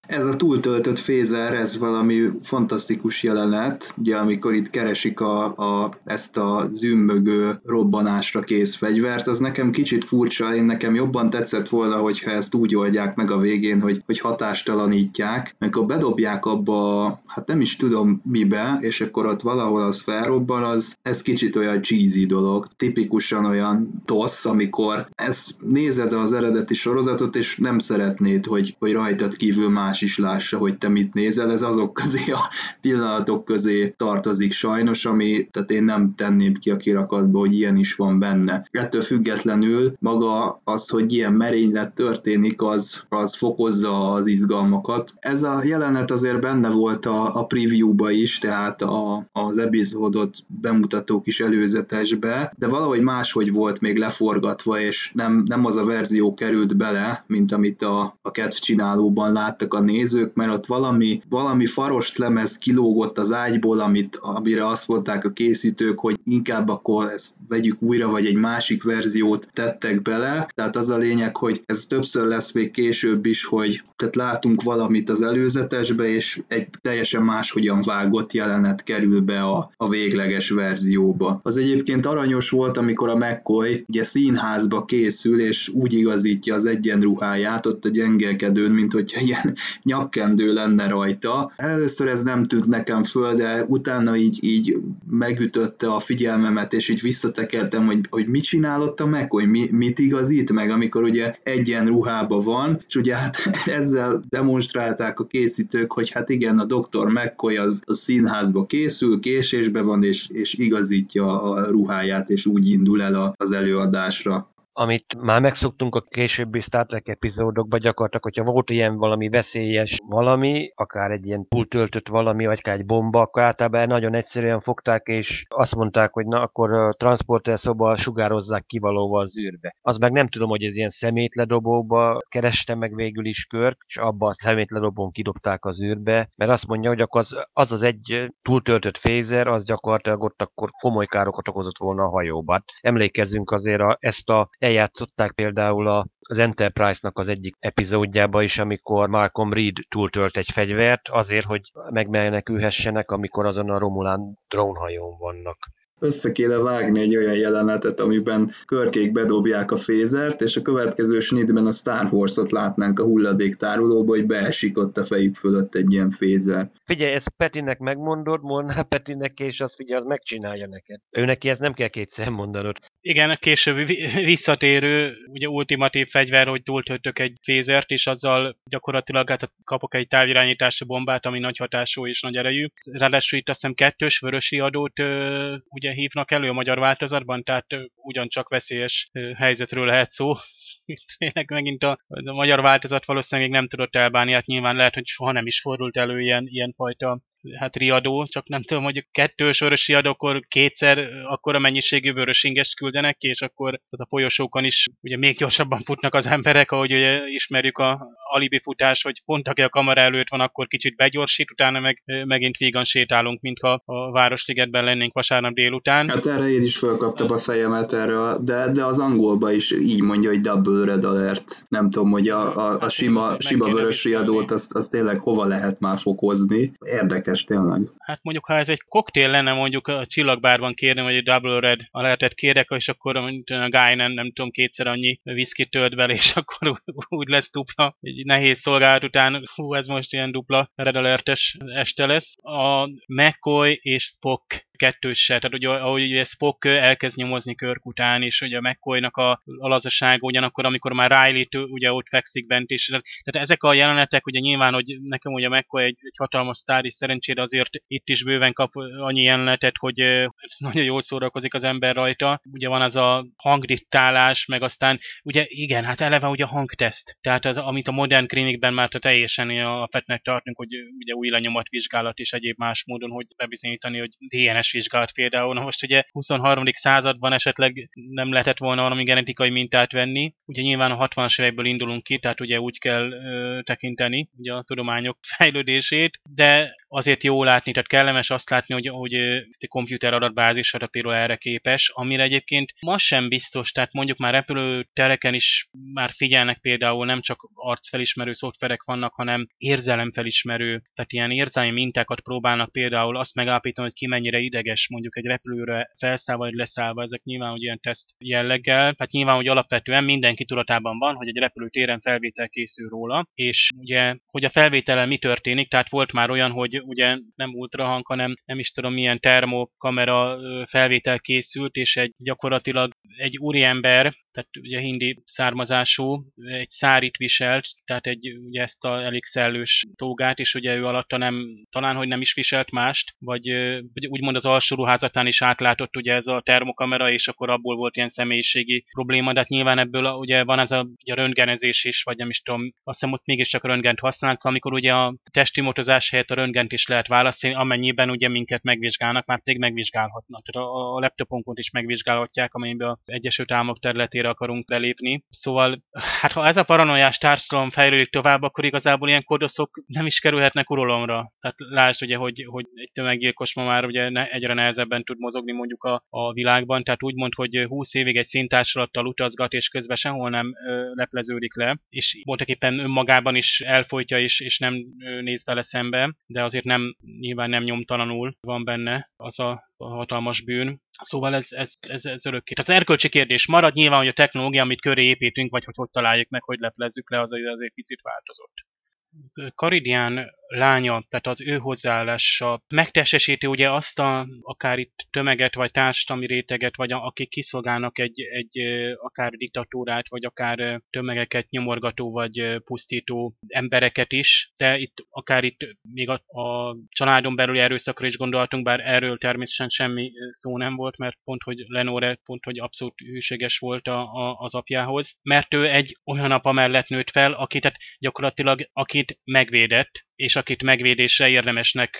Ez a túltöltött fézer, ez valami fantasztikus jelenet, ugye amikor itt keresik a, a, ezt a zümmögő robbanásra kész fegyvert, az nekem kicsit furcsa, én nekem jobban tetszett volna, hogyha ezt úgy oldják meg a végén, hogy, hogy hatástalanítják, amikor bedobják abba, hát nem is tudom mibe, és akkor ott valahol az felrobban, az ez kicsit olyan cheesy dolog, tipikusan olyan tosz, amikor ezt nézed az eredeti sorozatot, és nem szeretnéd, hogy, hogy rajtad kívül más más is lássa, hogy te mit nézel, ez azok közé a pillanatok közé tartozik sajnos, ami, tehát én nem tenném ki a kirakatba, hogy ilyen is van benne. Ettől függetlenül maga az, hogy ilyen merénylet történik, az, az fokozza az izgalmakat. Ez a jelenet azért benne volt a, a preview-ba is, tehát a, az epizódot bemutató kis előzetesbe, de valahogy máshogy volt még leforgatva, és nem, nem az a verzió került bele, mint amit a, a kedv csinálóban láttak nézők, mert ott valami, valami farost lemez kilógott az ágyból, amit, amire azt mondták a készítők, hogy inkább akkor ezt vegyük újra, vagy egy másik verziót tettek bele. Tehát az a lényeg, hogy ez többször lesz még később is, hogy tehát látunk valamit az előzetesbe, és egy teljesen máshogyan vágott jelenet kerül be a, a végleges verzióba. Az egyébként aranyos volt, amikor a McCoy ugye színházba készül, és úgy igazítja az egyenruháját ott a gyengelkedőn, mint hogyha ilyen nyakkendő lenne rajta. Először ez nem tűnt nekem föl, de utána így, így megütötte a figyelmemet, és így visszatekertem, hogy, hogy mit csinálott a McCoy, mi, mit igazít meg, amikor ugye egyen ruhába van, és ugye hát ezzel demonstrálták a készítők, hogy hát igen, a doktor McCoy az a színházba készül, késésbe van, és, és igazítja a ruháját, és úgy indul el az előadásra. Amit már megszoktunk a későbbi Star Trek epizódokban, gyakorlatilag, hogyha volt ilyen valami veszélyes valami, akár egy ilyen túltöltött valami, vagy akár egy bomba, akkor általában nagyon egyszerűen fogták, és azt mondták, hogy na, akkor a transporter szoba sugározzák kivalóval az űrbe. Az meg nem tudom, hogy ez ilyen szemétledobóba kereste meg végül is Körk, és abba a szemétledobón kidobták az űrbe, mert azt mondja, hogy akkor az, az az egy túltöltött fézer, az gyakorlatilag ott akkor komoly károkat okozott volna a hajóban. Emlékezzünk azért a, ezt a eljátszották például a, az Enterprise-nak az egyik epizódjába is, amikor Malcolm Reed túltölt egy fegyvert azért, hogy megmenekülhessenek, amikor azon a Romulán drónhajón vannak össze kéne vágni egy olyan jelenetet, amiben körkék bedobják a fézert, és a következő snitben a Star Wars-ot látnánk a hulladéktárolóba, hogy beesik ott a fejük fölött egy ilyen fézer. Figyelj, ezt Petinek megmondod, mondná Petinek, és azt figyelj, az megcsinálja neked. Ő neki ezt nem kell kétszer mondanod. Igen, a később visszatérő, ugye ultimatív fegyver, hogy túltöltök egy fézert, és azzal gyakorlatilag hát kapok egy távirányítási bombát, ami nagy hatású és nagy erejű. Ráadásul itt azt hiszem kettős vörösi adót ugye hívnak elő a magyar változatban, tehát ugyancsak veszélyes helyzetről lehet szó. Tényleg megint a, a magyar változat valószínűleg még nem tudott elbánni, hát nyilván lehet, hogy soha nem is fordult elő ilyen, ilyen fajta hát riadó, csak nem tudom, hogy kettős vörös riadó, akkor kétszer akkor a mennyiségű vörös ingest küldenek ki, és akkor a folyosókon is ugye még gyorsabban futnak az emberek, ahogy ugye ismerjük a alibi futás, hogy pont aki a kamera előtt van, akkor kicsit begyorsít, utána meg megint vígan sétálunk, mintha a Városligetben lennénk vasárnap délután. Hát erre én is felkaptam a fejemet erre, de, de az angolba is így mondja, hogy double red alert. Nem tudom, hogy a, a, a sima, sima vörös riadót azt, azt tényleg hova lehet már fokozni. Érdekes érdekes tényleg. Hát mondjuk, ha ez egy koktél lenne, mondjuk a csillagbárban kérnem, hogy egy double red a lehetett kérek, és akkor a guy nem, nem tudom, kétszer annyi whisky tölt bele, és akkor úgy lesz dupla. Egy nehéz szolgálat után, hú, ez most ilyen dupla red alertes este lesz. A McCoy és Spock kettőssel, tehát ugye, ahogy ugye Spock elkezd nyomozni Körk után, és ugye a McCoy-nak a, a lazasága ugyanakkor, amikor már Riley ugye ott fekszik bent is. Tehát ezek a jelenetek, ugye nyilván, hogy nekem ugye McCoy egy, egy hatalmas sztár, és szerencsére azért itt is bőven kap annyi jelenetet, hogy nagyon jól szórakozik az ember rajta. Ugye van az a hangdittálás, meg aztán ugye igen, hát eleve ugye a hangteszt. Tehát az, amit a modern klinikben már teljesen a petnek tartunk, hogy ugye új vizsgálat és egyéb más módon, hogy bebizonyítani, hogy DNS vizsgált például. Na most ugye 23. században esetleg nem lehetett volna valami genetikai mintát venni. Ugye nyilván a 60-as évekből indulunk ki, tehát ugye úgy kell ö, tekinteni ugye a tudományok fejlődését, de azért jó látni, tehát kellemes azt látni, hogy, hogy a komputer adatbázis például erre képes, amire egyébként ma sem biztos, tehát mondjuk már repülőtereken is már figyelnek például nem csak arcfelismerő szoftverek vannak, hanem érzelemfelismerő, tehát ilyen érzelmi mintákat próbálnak például azt megállapítani, hogy ki mennyire ideges mondjuk egy repülőre felszállva vagy leszállva, ezek nyilván hogy ilyen teszt jelleggel, hát nyilván, hogy alapvetően mindenki tudatában van, hogy egy repülőtéren felvétel készül róla, és ugye, hogy a felvételen mi történik, tehát volt már olyan, hogy ugye nem ultrahang, hanem nem is tudom milyen termokamera felvétel készült, és egy gyakorlatilag egy úriember, tehát ugye hindi származású, egy szárit viselt, tehát egy ugye ezt a elég szellős tógát, és ugye ő alatta nem, talán, hogy nem is viselt mást, vagy, úgymond az alsó ruházatán is átlátott ugye ez a termokamera, és akkor abból volt ilyen személyiségi probléma, de hát nyilván ebből ugye van ez a, ugye a röntgenezés is, vagy nem is tudom, azt hiszem ott mégiscsak a röntgent használnak, amikor ugye a testi motozás helyett a röntgent is lehet választani, amennyiben ugye minket megvizsgálnak, már pedig megvizsgálhatnak. Tehát a, a laptopunkon is megvizsgálhatják, amennyiben Egyesült Államok területére akarunk lelépni. Szóval, hát ha ez a paranoiás társadalom fejlődik tovább, akkor igazából ilyen kodoszok nem is kerülhetnek uralomra. Tehát lásd ugye, hogy, hogy egy tömeggyilkos ma már ugye ne, egyre nehezebben tud mozogni mondjuk a, a világban, tehát úgy mond, hogy 20 évig egy szintársalattal utazgat, és közben sehol nem ö, lepleződik le, és voltak éppen önmagában is elfolytja, és, és nem néz vele szembe, de azért nem, nyilván nem nyomtalanul van benne az a hatalmas bűn. Szóval ez, ez, ez, ez örökké. Tehát az erkölcsi kérdés marad, nyilván, hogy a technológia, amit köré építünk, vagy hogy hogy találjuk meg, hogy leplezzük le, az azért picit változott. Karidián lánya, tehát az ő hozzáállása megtestesíti ugye azt a akár itt tömeget, vagy társadalmi réteget, vagy a, akik kiszolgálnak egy, egy akár diktatúrát, vagy akár tömegeket nyomorgató, vagy pusztító embereket is, de itt akár itt még a, a családon belüli erőszakra is gondoltunk, bár erről természetesen semmi szó nem volt, mert pont, hogy Lenore pont, hogy abszolút hűséges volt a, a, az apjához, mert ő egy olyan apa mellett nőtt fel, akit tehát gyakorlatilag akit megvédett, és akit megvédésre érdemesnek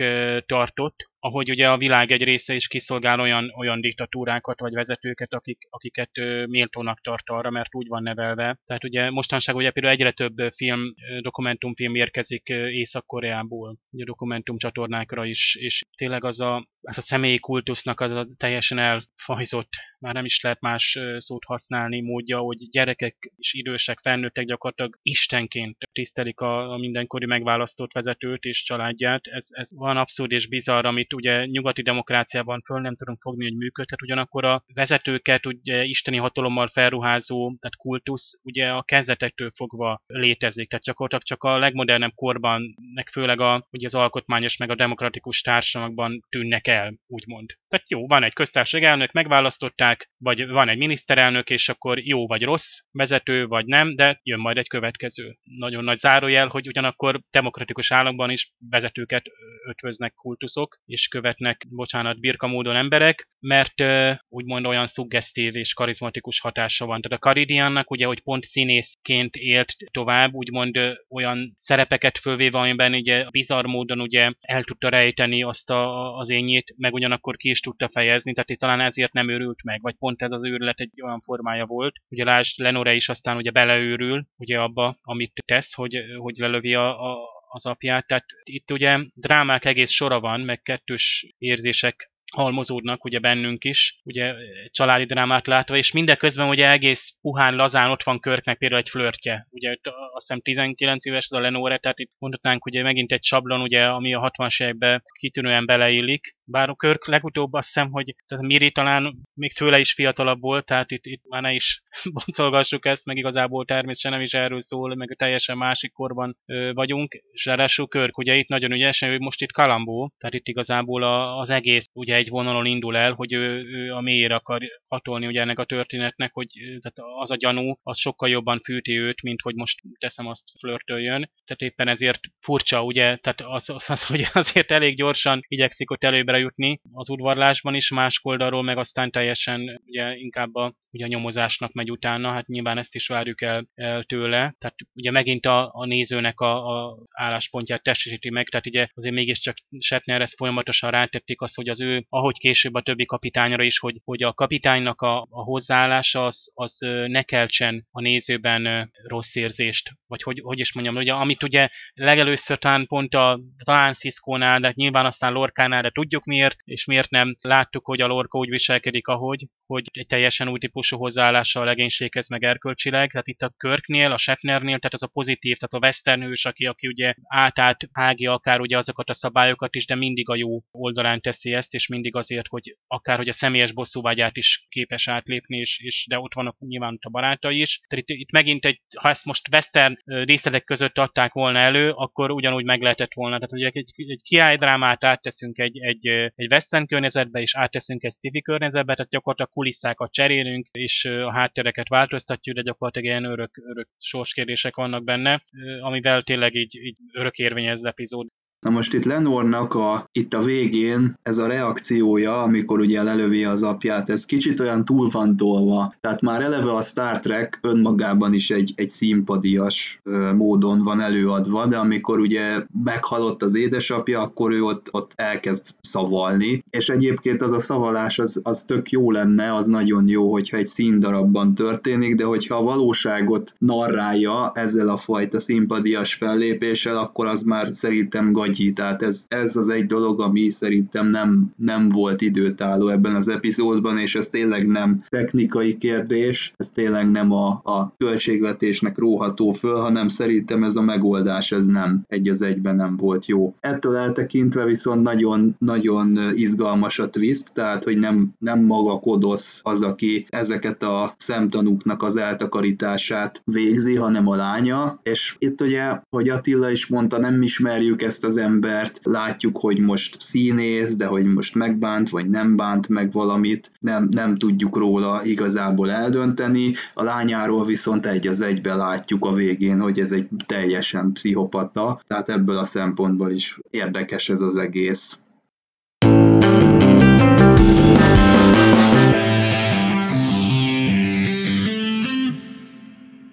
tartott, ahogy ugye a világ egy része is kiszolgál olyan, olyan diktatúrákat vagy vezetőket, akik, akiket méltónak tart arra, mert úgy van nevelve. Tehát ugye mostanság ugye például egyre több film, dokumentumfilm érkezik Észak-Koreából, ugye dokumentum csatornákra is, és tényleg az a, az a személyi kultusznak az a teljesen elfajzott, már nem is lehet más szót használni módja, hogy gyerekek és idősek, felnőttek gyakorlatilag istenként tisztelik a, a mindenkori megválasztott vezetőt és családját. Ez, ez van abszurd és bizarr, amit ugye nyugati demokráciában föl nem tudunk fogni, hogy működhet, ugyanakkor a vezetőket ugye isteni hatalommal felruházó, tehát kultusz ugye a kezdetektől fogva létezik. Tehát gyakorlatilag csak a legmodernebb korban, meg főleg a, ugye az alkotmányos meg a demokratikus társadalmakban tűnnek el, úgymond. Tehát jó, van egy köztársaság elnök, megválasztották, vagy van egy miniszterelnök, és akkor jó vagy rossz vezető, vagy nem, de jön majd egy következő. Nagyon nagy zárójel, hogy ugyanakkor demokratikus államban is vezetőket ötvöznek kultuszok, és követnek, bocsánat, birka módon emberek, mert úgymond olyan szuggesztív és karizmatikus hatása van. Tehát a Karidiannak ugye, hogy pont színészként élt tovább, úgymond olyan szerepeket fölvéve, amiben ugye bizarr módon ugye el tudta rejteni azt a, az ényét, meg ugyanakkor ki is tudta fejezni, tehát itt talán ezért nem őrült meg, vagy pont ez az őrület egy olyan formája volt. Ugye lásd, Lenore is aztán ugye beleőrül, ugye abba, amit tesz, hogy, hogy lelövi a, a az apját. Tehát itt ugye drámák egész sora van, meg kettős érzések halmozódnak ugye bennünk is, ugye családi drámát látva, és mindeközben ugye egész puhán lazán ott van Körknek például egy flörtje. Ugye azt hiszem 19 éves az a Lenore, tehát itt mondhatnánk ugye megint egy sablon, ugye, ami a 60-as években kitűnően beleillik, bár a Körk legutóbb azt hiszem, hogy tehát Miri talán még tőle is fiatalabb volt, tehát itt, itt már ne is boncolgassuk ezt, meg igazából természetesen nem is erről szól, meg teljesen másik korban ö, vagyunk, és ráadásul Körk ugye itt nagyon ügyesen, ő most itt Kalambó, tehát itt igazából a, az egész ugye egy vonalon indul el, hogy ő, ő a mélyére akar hatolni ugye ennek a történetnek, hogy tehát az a gyanú, az sokkal jobban fűti őt, mint hogy most teszem azt flörtöljön. Tehát éppen ezért furcsa, ugye, tehát az, az, az hogy azért elég gyorsan igyekszik ott előbbre jutni az udvarlásban is, más oldalról meg aztán teljesen ugye inkább a, ugye a nyomozásnak megy utána, hát nyilván ezt is várjuk el, el tőle. Tehát ugye megint a, a nézőnek a, a álláspontját testesíti meg, tehát ugye azért mégiscsak Shatner ezt folyamatosan rátették azt, hogy az ő, ahogy később a többi kapitányra is, hogy, hogy a kapitánynak a, a hozzáállása az, az ne keltsen a nézőben rossz érzést, vagy hogy, hogy is mondjam, ugye, amit ugye legelőször talán pont a talán Cisco-nál, de nyilván aztán Lorkánál, de tudjuk miért, és miért nem láttuk, hogy a Lorca úgy viselkedik, ahogy, hogy egy teljesen új típusú hozzáállása a legénységhez, meg erkölcsileg. Tehát itt a Körknél, a Shatnernél, tehát az a pozitív, tehát a western hős, aki, aki ugye átállt hágja akár ugye azokat a szabályokat is, de mindig a jó oldalán teszi ezt, és mindig azért, hogy akár hogy a személyes bosszúvágyát is képes átlépni, és, és de ott vannak nyilván a barátai is. Tehát itt, itt megint egy, ha ezt most western részletek között adták volna elő, akkor ugyanúgy meg lehetett volna. Tehát ugye egy, egy kiálydrámát átteszünk egy, egy, egy western környezetbe, és átteszünk egy civi környezetbe, tehát gyakorlatilag kulisszákat cserélünk, és a háttereket változtatjuk, de gyakorlatilag ilyen örök, örök sorskérdések vannak benne, amivel tényleg így, így örök érvényez epizód. Na most itt Lenornak a, itt a végén ez a reakciója, amikor ugye lelövi az apját, ez kicsit olyan túl van tolva. Tehát már eleve a Star Trek önmagában is egy, egy színpadias módon van előadva, de amikor ugye meghalott az édesapja, akkor ő ott, ott elkezd szavalni, és egyébként az a szavalás az, az tök jó lenne, az nagyon jó, hogyha egy színdarabban történik, de hogyha a valóságot narrálja ezzel a fajta színpadias fellépéssel, akkor az már szerintem gagy Gagyi, tehát ez, ez az egy dolog, ami szerintem nem, nem volt időtálló ebben az epizódban, és ez tényleg nem technikai kérdés, ez tényleg nem a, a költségvetésnek róható föl, hanem szerintem ez a megoldás, ez nem egy az egyben nem volt jó. Ettől eltekintve viszont nagyon, nagyon izgalmas a twist, tehát hogy nem, nem maga Kodosz az, aki ezeket a szemtanúknak az eltakarítását végzi, hanem a lánya, és itt ugye, hogy Attila is mondta, nem ismerjük ezt az embert, látjuk, hogy most színész, de hogy most megbánt, vagy nem bánt meg valamit, nem, nem tudjuk róla igazából eldönteni. A lányáról viszont egy az egybe látjuk a végén, hogy ez egy teljesen pszichopata, tehát ebből a szempontból is érdekes ez az egész.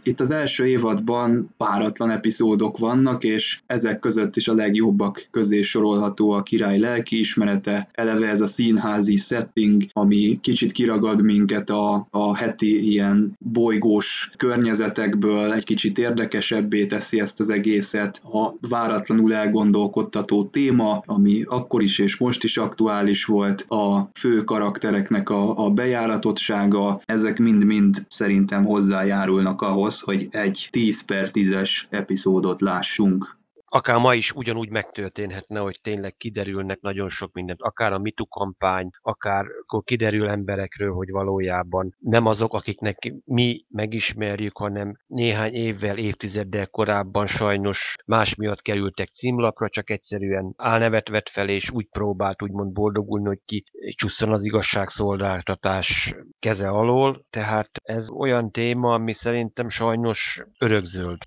Itt az első évadban páratlan epizódok vannak, és ezek között is a legjobbak közé sorolható a király lelkiismerete, eleve ez a színházi setting, ami kicsit kiragad minket a, a heti ilyen bolygós környezetekből, egy kicsit érdekesebbé teszi ezt az egészet, a váratlanul elgondolkodtató téma, ami akkor is és most is aktuális volt, a fő karaktereknek a, a bejáratottsága, ezek mind-mind szerintem hozzájárulnak ahhoz, hogy egy 10 per 10-es epizódot lássunk akár ma is ugyanúgy megtörténhetne, hogy tényleg kiderülnek nagyon sok mindent, akár a MeToo kampány, akár akkor kiderül emberekről, hogy valójában nem azok, akiknek mi megismerjük, hanem néhány évvel, évtizeddel korábban sajnos más miatt kerültek címlapra, csak egyszerűen álnevet vett fel, és úgy próbált úgymond boldogulni, hogy ki csusszon az igazságszolgáltatás keze alól, tehát ez olyan téma, ami szerintem sajnos örökzöld.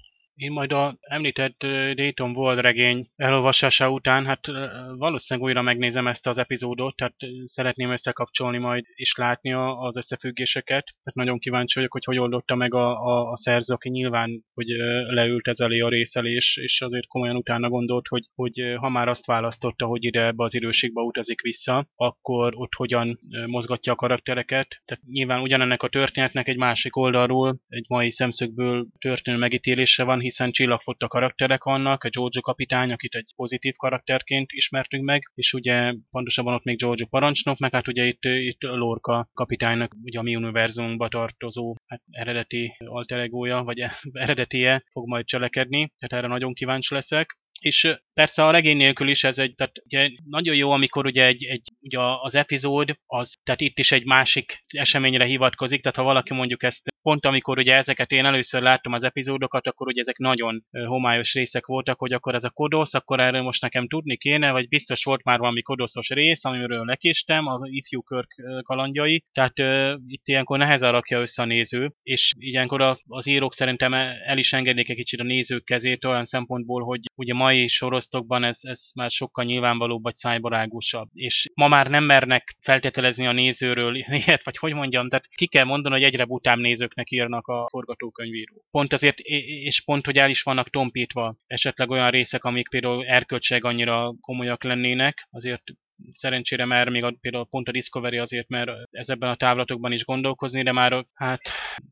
Én majd a említett Dayton World regény elolvasása után, hát valószínűleg újra megnézem ezt az epizódot, tehát szeretném összekapcsolni majd és látni az összefüggéseket. Tehát nagyon kíváncsi vagyok, hogy hogy oldotta meg a, a, a szerző, aki nyilván, hogy leült ez elé a részelés, és azért komolyan utána gondolt, hogy, hogy ha már azt választotta, hogy ide ebbe az időségbe utazik vissza, akkor ott hogyan mozgatja a karaktereket. Tehát nyilván ugyanennek a történetnek egy másik oldalról, egy mai szemszögből történő megítélése van, hiszen csillagfotta karakterek vannak, a Giorgio kapitány, akit egy pozitív karakterként ismertünk meg, és ugye pontosabban ott még Giorgio parancsnok, meg hát ugye itt, itt Lorca kapitánynak ugye a mi univerzumunkba tartozó hát eredeti alteregója, vagy eredetie fog majd cselekedni, tehát erre nagyon kíváncsi leszek. És persze a regény nélkül is ez egy, tehát ugye nagyon jó, amikor ugye, egy, egy, ugye az epizód, az, tehát itt is egy másik eseményre hivatkozik, tehát ha valaki mondjuk ezt pont amikor ugye ezeket én először láttam az epizódokat, akkor ugye ezek nagyon homályos részek voltak, hogy akkor ez a kodosz, akkor erről most nekem tudni kéne, vagy biztos volt már valami kodoszos rész, amiről lekéstem, az ifjú Körk kalandjai, tehát uh, itt ilyenkor nehezen rakja össze a néző, és ilyenkor az írók szerintem el is engedik egy kicsit a nézők kezét olyan szempontból, hogy ugye mai sorosztokban ez, ez már sokkal nyilvánvalóbb vagy szájbarágosabb, és ma már nem mernek feltételezni a nézőről ilyet, vagy hogy mondjam, tehát ki kell mondani, hogy egyre butább nézők szereplőknek írnak a forgatókönyvíró. Pont azért, és pont, hogy el is vannak tompítva esetleg olyan részek, amik például erkölcseg annyira komolyak lennének, azért szerencsére már még a, például pont a Discovery azért, mert ez ebben a távlatokban is gondolkozni, de már hát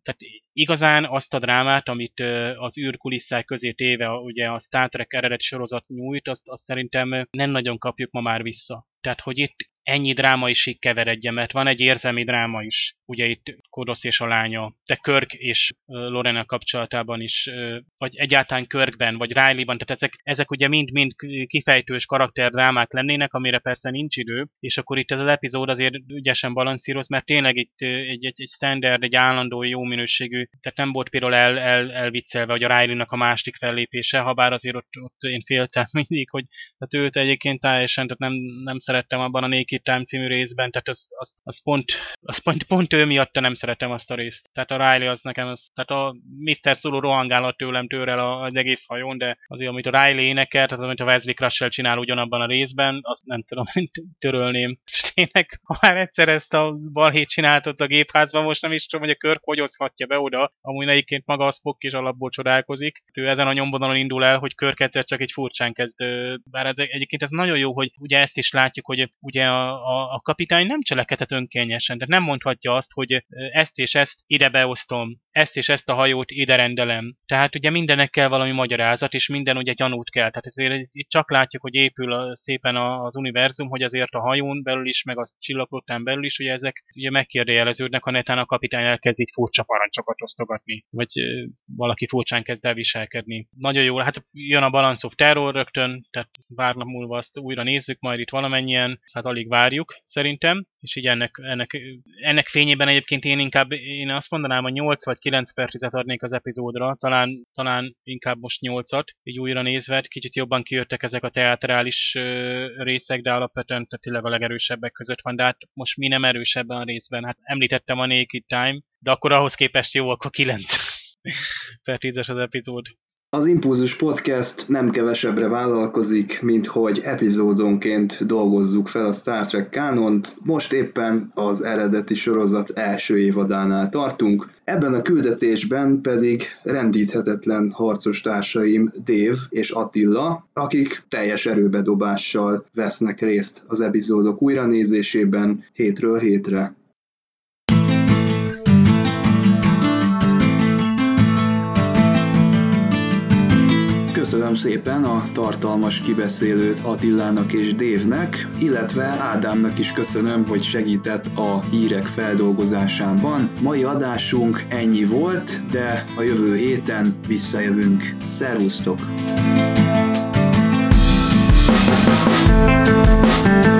tehát igazán azt a drámát, amit az űrkulisszák közé téve ugye a Star Trek eredeti sorozat nyújt, azt, azt szerintem nem nagyon kapjuk ma már vissza. Tehát, hogy itt ennyi dráma is így keveredjen, mert van egy érzelmi dráma is, ugye itt Kodosz és a lánya, de Körk és Lorena kapcsolatában is, vagy egyáltalán Körkben, vagy Riley-ban, tehát ezek, ezek ugye mind-mind kifejtős karakterdrámák lennének, amire persze nincs idő, és akkor itt ez az epizód azért ügyesen balanszíroz, mert tényleg itt egy, egy, egy standard, egy állandó, jó minőségű, tehát nem volt például el, el, elviccelve, hogy a Riley-nak a másik fellépése, ha bár azért ott, ott én féltem mindig, hogy tehát őt egyébként teljesen, tehát nem, nem szerettem abban a Naked Time című részben, tehát az, az, az pont, az pont, pont ő miatt nem szeretem azt a részt. Tehát a Riley az nekem, az, tehát a Mr. Solo rohangálhat tőlem tőrel az egész hajón, de azért, amit a Riley énekel, tehát amit a Wesley Crusher csinál ugyanabban a részben, azt nem tudom, törölném. És tényleg, ha már egyszer ezt a balhét csináltott a gépházban, most nem is tudom, hogy a kör hogy oszthatja be oda, amúgy egyébként maga a Spock is alapból csodálkozik. Ő ezen a nyomvonalon indul el, hogy kör csak egy furcsán kezd. Bár ez, egyébként ez nagyon jó, hogy ugye ezt is látjuk, hogy ugye a, a, a kapitány nem cselekedhet önkényesen, de nem mondhatja azt, hogy ezt és ezt ide beosztom, ezt és ezt a hajót ide rendelem. Tehát ugye mindennek kell valami magyarázat, és minden ugye gyanút kell. Tehát azért itt csak látjuk, hogy épül a, szépen az univerzum, hogy azért a hajón belül is, meg a csillagflottán belül is, ugye ezek ugye megkérdőjeleződnek, ha netán a kapitány elkezd így furcsa parancsokat osztogatni, vagy valaki furcsán kezd el viselkedni. Nagyon jó, hát jön a Balance of Terror rögtön, tehát várnak múlva azt újra nézzük majd itt valamennyien, hát alig várjuk, szerintem, és így ennek, ennek, ennek fényében egyébként én inkább, én azt mondanám, hogy 8 vagy 9 percet adnék az epizódra, talán, talán inkább most 8-at, így újra nézve, kicsit jobban kijöttek ezek a teatrális részek, de alapvetően tényleg a legerősebbek között van, de hát most mi nem erős a részben, hát említettem a Naked Time, de akkor ahhoz képest jó, akkor 9 per 10-es az epizód. Az Impulzus Podcast nem kevesebbre vállalkozik, mint hogy epizódonként dolgozzuk fel a Star Trek kánont. Most éppen az eredeti sorozat első évadánál tartunk. Ebben a küldetésben pedig rendíthetetlen harcos társaim Dév és Attila, akik teljes erőbedobással vesznek részt az epizódok újranézésében hétről hétre. Köszönöm szépen a tartalmas kibeszélőt Attilának és Dévnek, illetve Ádámnak is köszönöm, hogy segített a hírek feldolgozásában. Mai adásunk ennyi volt, de a jövő héten visszajövünk. Szerusztok! Az